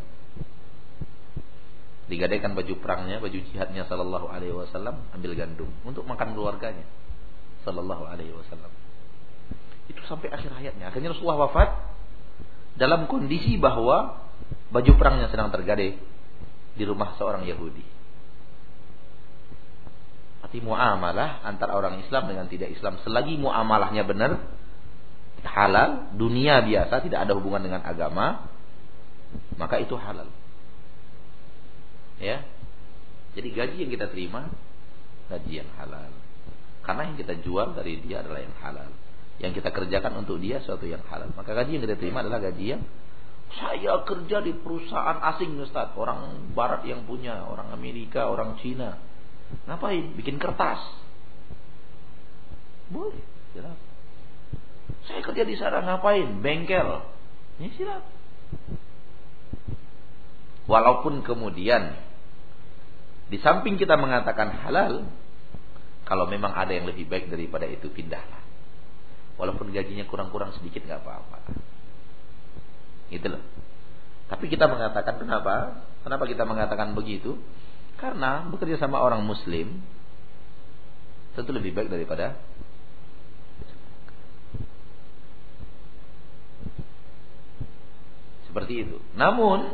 Digadaikan baju perangnya, baju jihadnya Sallallahu Alaihi Wasallam, ambil gandum untuk makan keluarganya, Sallallahu Alaihi Wasallam. Itu sampai akhir hayatnya. Akhirnya Rasulullah wafat dalam kondisi bahwa baju perangnya sedang tergadai di rumah seorang Yahudi. Arti muamalah antara orang Islam dengan tidak Islam selagi muamalahnya benar halal, dunia biasa tidak ada hubungan dengan agama, maka itu halal. Ya. Jadi gaji yang kita terima gaji yang halal. Karena yang kita jual dari dia adalah yang halal. Yang kita kerjakan untuk dia suatu yang halal. Maka gaji yang kita terima adalah gaji yang saya kerja di perusahaan asing Ustaz. Orang barat yang punya, orang Amerika, orang Cina. Ngapain? Bikin kertas. Boleh, silakan. Saya kerja di sana ngapain? Bengkel. Ini silakan. Walaupun kemudian di samping kita mengatakan halal, kalau memang ada yang lebih baik daripada itu pindahlah. Walaupun gajinya kurang-kurang sedikit nggak apa-apa. Gitu loh. Tapi kita mengatakan kenapa? Kenapa kita mengatakan begitu? Karena bekerja sama orang muslim tentu lebih baik daripada seperti itu. Namun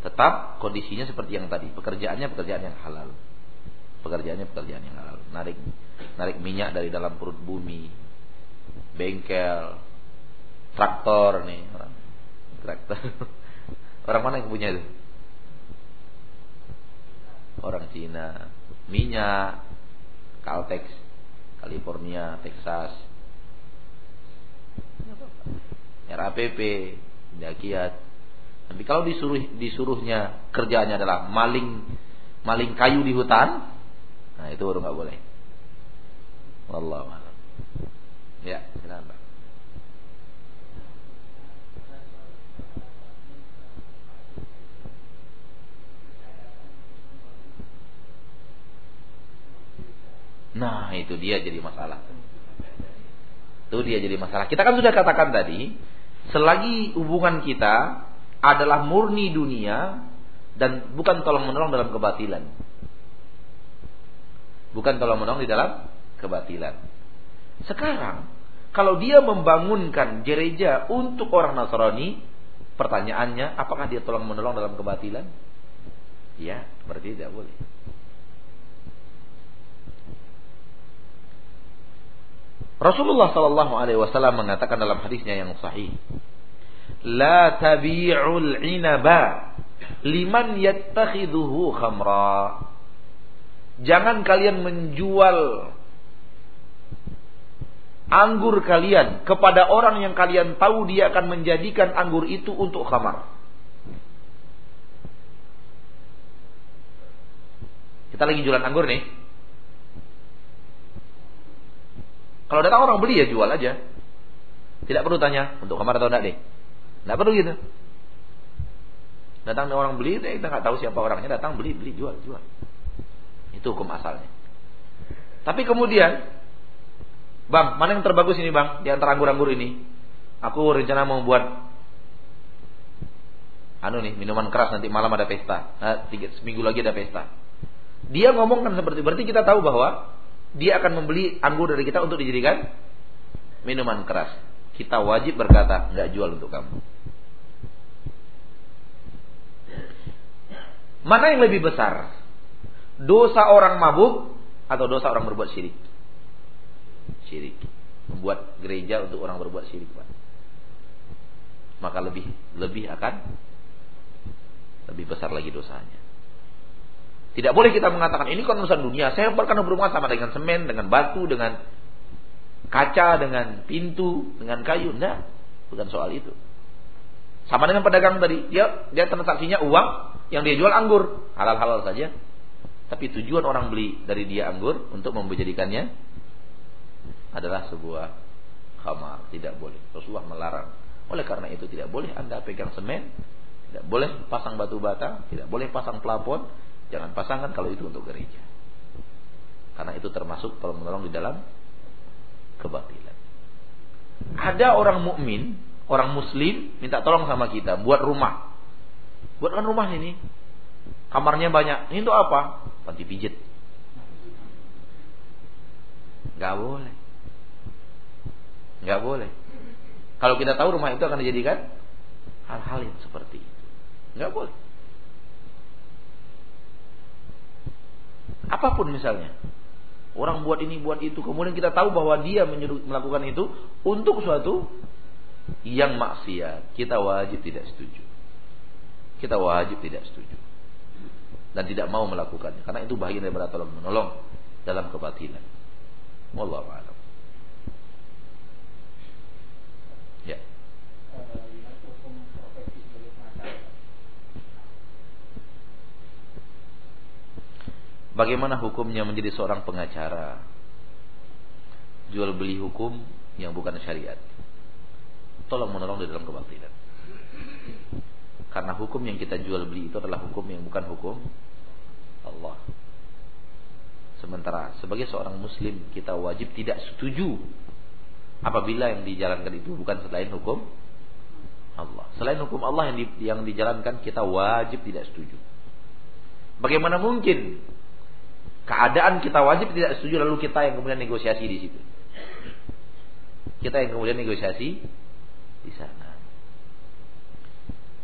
tetap kondisinya seperti yang tadi, pekerjaannya pekerjaan yang halal. Pekerjaannya pekerjaan yang halal. Narik narik minyak dari dalam perut bumi. Bengkel, traktor nih orang. Traktor. Orang mana yang punya itu? Orang Cina. Minyak, Caltex, California, Texas. RAPP, Kiat. Tapi kalau disuruh disuruhnya kerjanya adalah maling maling kayu di hutan, nah itu baru nggak boleh. A'lam. Ya, silakan. Nah, itu dia jadi masalah. Itu dia jadi masalah. Kita kan sudah katakan tadi, selagi hubungan kita adalah murni dunia dan bukan tolong menolong dalam kebatilan. Bukan tolong menolong di dalam kebatilan. Sekarang, kalau dia membangunkan gereja untuk orang Nasrani, pertanyaannya, apakah dia tolong menolong dalam kebatilan? Ya, berarti tidak boleh. Rasulullah Shallallahu Alaihi Wasallam mengatakan dalam hadisnya yang sahih, la tabi'ul inaba liman yattakhiduhu khamra. Jangan kalian menjual anggur kalian kepada orang yang kalian tahu dia akan menjadikan anggur itu untuk khamar. Kita lagi jualan anggur nih. Kalau datang orang beli ya jual aja. Tidak perlu tanya untuk kamar atau tidak deh. Tidak perlu gitu. Datang orang beli, kita nggak tahu siapa orangnya. Datang beli, beli, jual, jual. Itu hukum asalnya. Tapi kemudian, bang, mana yang terbagus ini bang di antara anggur-anggur ini? Aku rencana mau buat anu nih minuman keras nanti malam ada pesta. Nah, tiga, seminggu lagi ada pesta. Dia ngomong kan seperti berarti kita tahu bahwa dia akan membeli anggur dari kita untuk dijadikan minuman keras. Kita wajib berkata, nggak jual untuk kamu. Mana yang lebih besar? Dosa orang mabuk atau dosa orang berbuat syirik? Syirik. Membuat gereja untuk orang berbuat syirik, Pak. Maka lebih lebih akan lebih besar lagi dosanya. Tidak boleh kita mengatakan ini kan urusan dunia. Saya pernah berhubungan sama dengan semen, dengan batu, dengan kaca, dengan pintu, dengan kayu. Tidak, bukan soal itu. Sama dengan pedagang tadi, dia dia transaksinya uang yang dia jual anggur, halal-halal saja. Tapi tujuan orang beli dari dia anggur untuk menjadikannya adalah sebuah khamar, tidak boleh. Rasulullah melarang. Oleh karena itu tidak boleh Anda pegang semen, tidak boleh pasang batu bata, tidak boleh pasang plafon, Jangan pasangkan kalau itu untuk gereja. Karena itu termasuk tolong menolong di dalam kebatilan. Ada orang mukmin, orang muslim minta tolong sama kita buat rumah. Buatkan rumah ini. Kamarnya banyak. Ini untuk apa? Panti pijit. Gak boleh. Gak boleh. Kalau kita tahu rumah itu akan dijadikan hal-hal yang seperti itu. Gak boleh. Apa pun misalnya. Orang buat ini, buat itu. Kemudian kita tahu bahwa dia melakukan itu untuk suatu yang maksiat. Kita wajib tidak setuju. Kita wajib tidak setuju dan tidak mau melakukannya karena itu bahaya daripada tolong menolong dalam kebatilan. Wallahu a'lam. Ya. Bagaimana hukumnya menjadi seorang pengacara? Jual beli hukum yang bukan syariat. Tolong menolong di dalam kebatilan. Karena hukum yang kita jual beli itu adalah hukum yang bukan hukum Allah. Sementara sebagai seorang muslim kita wajib tidak setuju apabila yang dijalankan itu bukan selain hukum Allah. Selain hukum Allah yang di, yang dijalankan kita wajib tidak setuju. Bagaimana mungkin keadaan kita wajib tidak setuju lalu kita yang kemudian negosiasi di situ? Kita yang kemudian negosiasi di sana.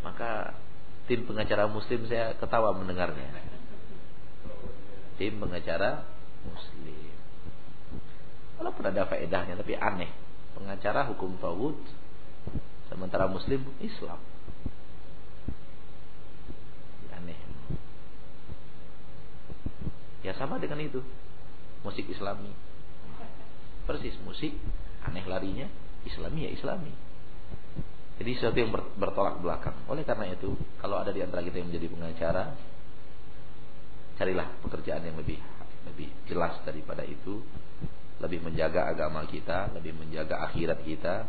Maka tim pengacara muslim saya ketawa mendengarnya. Tim pengacara muslim. Walaupun ada faedahnya tapi aneh. Pengacara hukum tauhid sementara muslim Islam. Aneh. Ya sama dengan itu. Musik Islami. Persis musik aneh larinya Islami ya Islami. Jadi sesuatu yang bertolak belakang. Oleh karena itu, kalau ada di antara kita yang menjadi pengacara, carilah pekerjaan yang lebih lebih jelas daripada itu, lebih menjaga agama kita, lebih menjaga akhirat kita.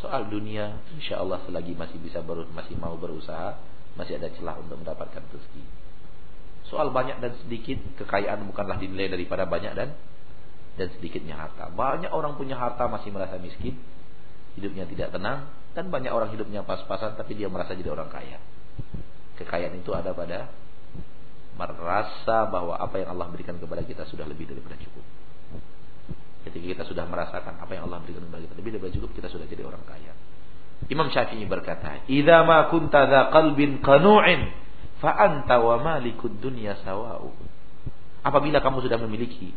Soal dunia, insya Allah selagi masih bisa baru masih mau berusaha, masih ada celah untuk mendapatkan rezeki. Soal banyak dan sedikit, kekayaan bukanlah dinilai daripada banyak dan dan sedikitnya harta. Banyak orang punya harta masih merasa miskin, hidupnya tidak tenang, dan banyak orang hidupnya pas-pasan tapi dia merasa jadi orang kaya. Kekayaan itu ada pada merasa bahwa apa yang Allah berikan kepada kita sudah lebih daripada cukup. Ketika kita sudah merasakan apa yang Allah berikan kepada kita lebih daripada cukup, kita sudah jadi orang kaya. Imam Syafi'i berkata, "Idza ma kunta dza qalbin qanu'in fa anta wa malikud dunya sawa'u." Apabila kamu sudah memiliki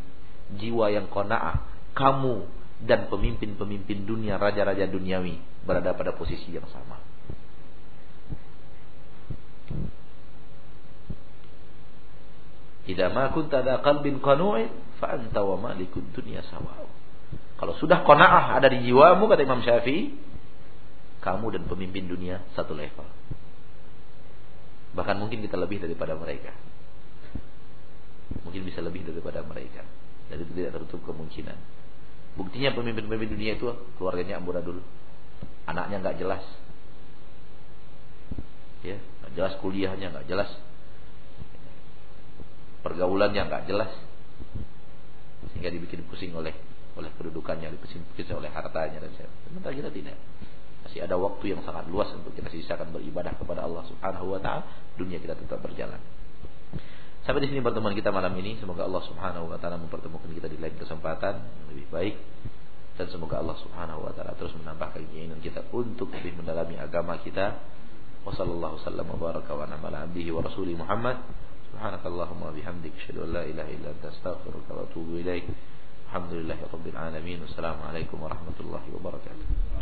jiwa yang qanaah, kamu dan pemimpin-pemimpin dunia, raja-raja duniawi berada pada posisi yang sama. Idza ma kunta da qalbin qanu'in fa anta wa malikud dunya sawa. Kalau sudah qanaah ada di jiwamu kata Imam Syafi'i, kamu dan pemimpin dunia satu level. Bahkan mungkin kita lebih daripada mereka. Mungkin bisa lebih daripada mereka. Itu tidak tertutup kemungkinan. Buktinya pemimpin-pemimpin dunia itu keluarganya amburadul. Anaknya nggak jelas. Ya, jelas kuliahnya, nggak jelas pergaulannya nggak jelas sehingga dibikin pusing oleh oleh kedudukannya, dibikin pusing oleh hartanya dan sementara kita tidak. Masih ada waktu yang sangat luas untuk kita sisakan beribadah kepada Allah Subhanahu wa taala, dunia kita tetap berjalan. Sampai di sini pertemuan kita malam ini. Semoga Allah Subhanahu wa taala mempertemukan kita di lain kesempatan yang lebih baik dan semoga Allah Subhanahu wa taala terus menambah keinginan kita untuk lebih mendalami agama kita. Wassallallahu wasallam wa baraka wa ala abdihi wa rasuli Muhammad. Subhanakallahumma bihamdik asyhadu an la ilaha illa anta astaghfiruka wa atubu ilaik. Alhamdulillahirabbil alamin. Wassalamualaikum warahmatullahi wabarakatuh.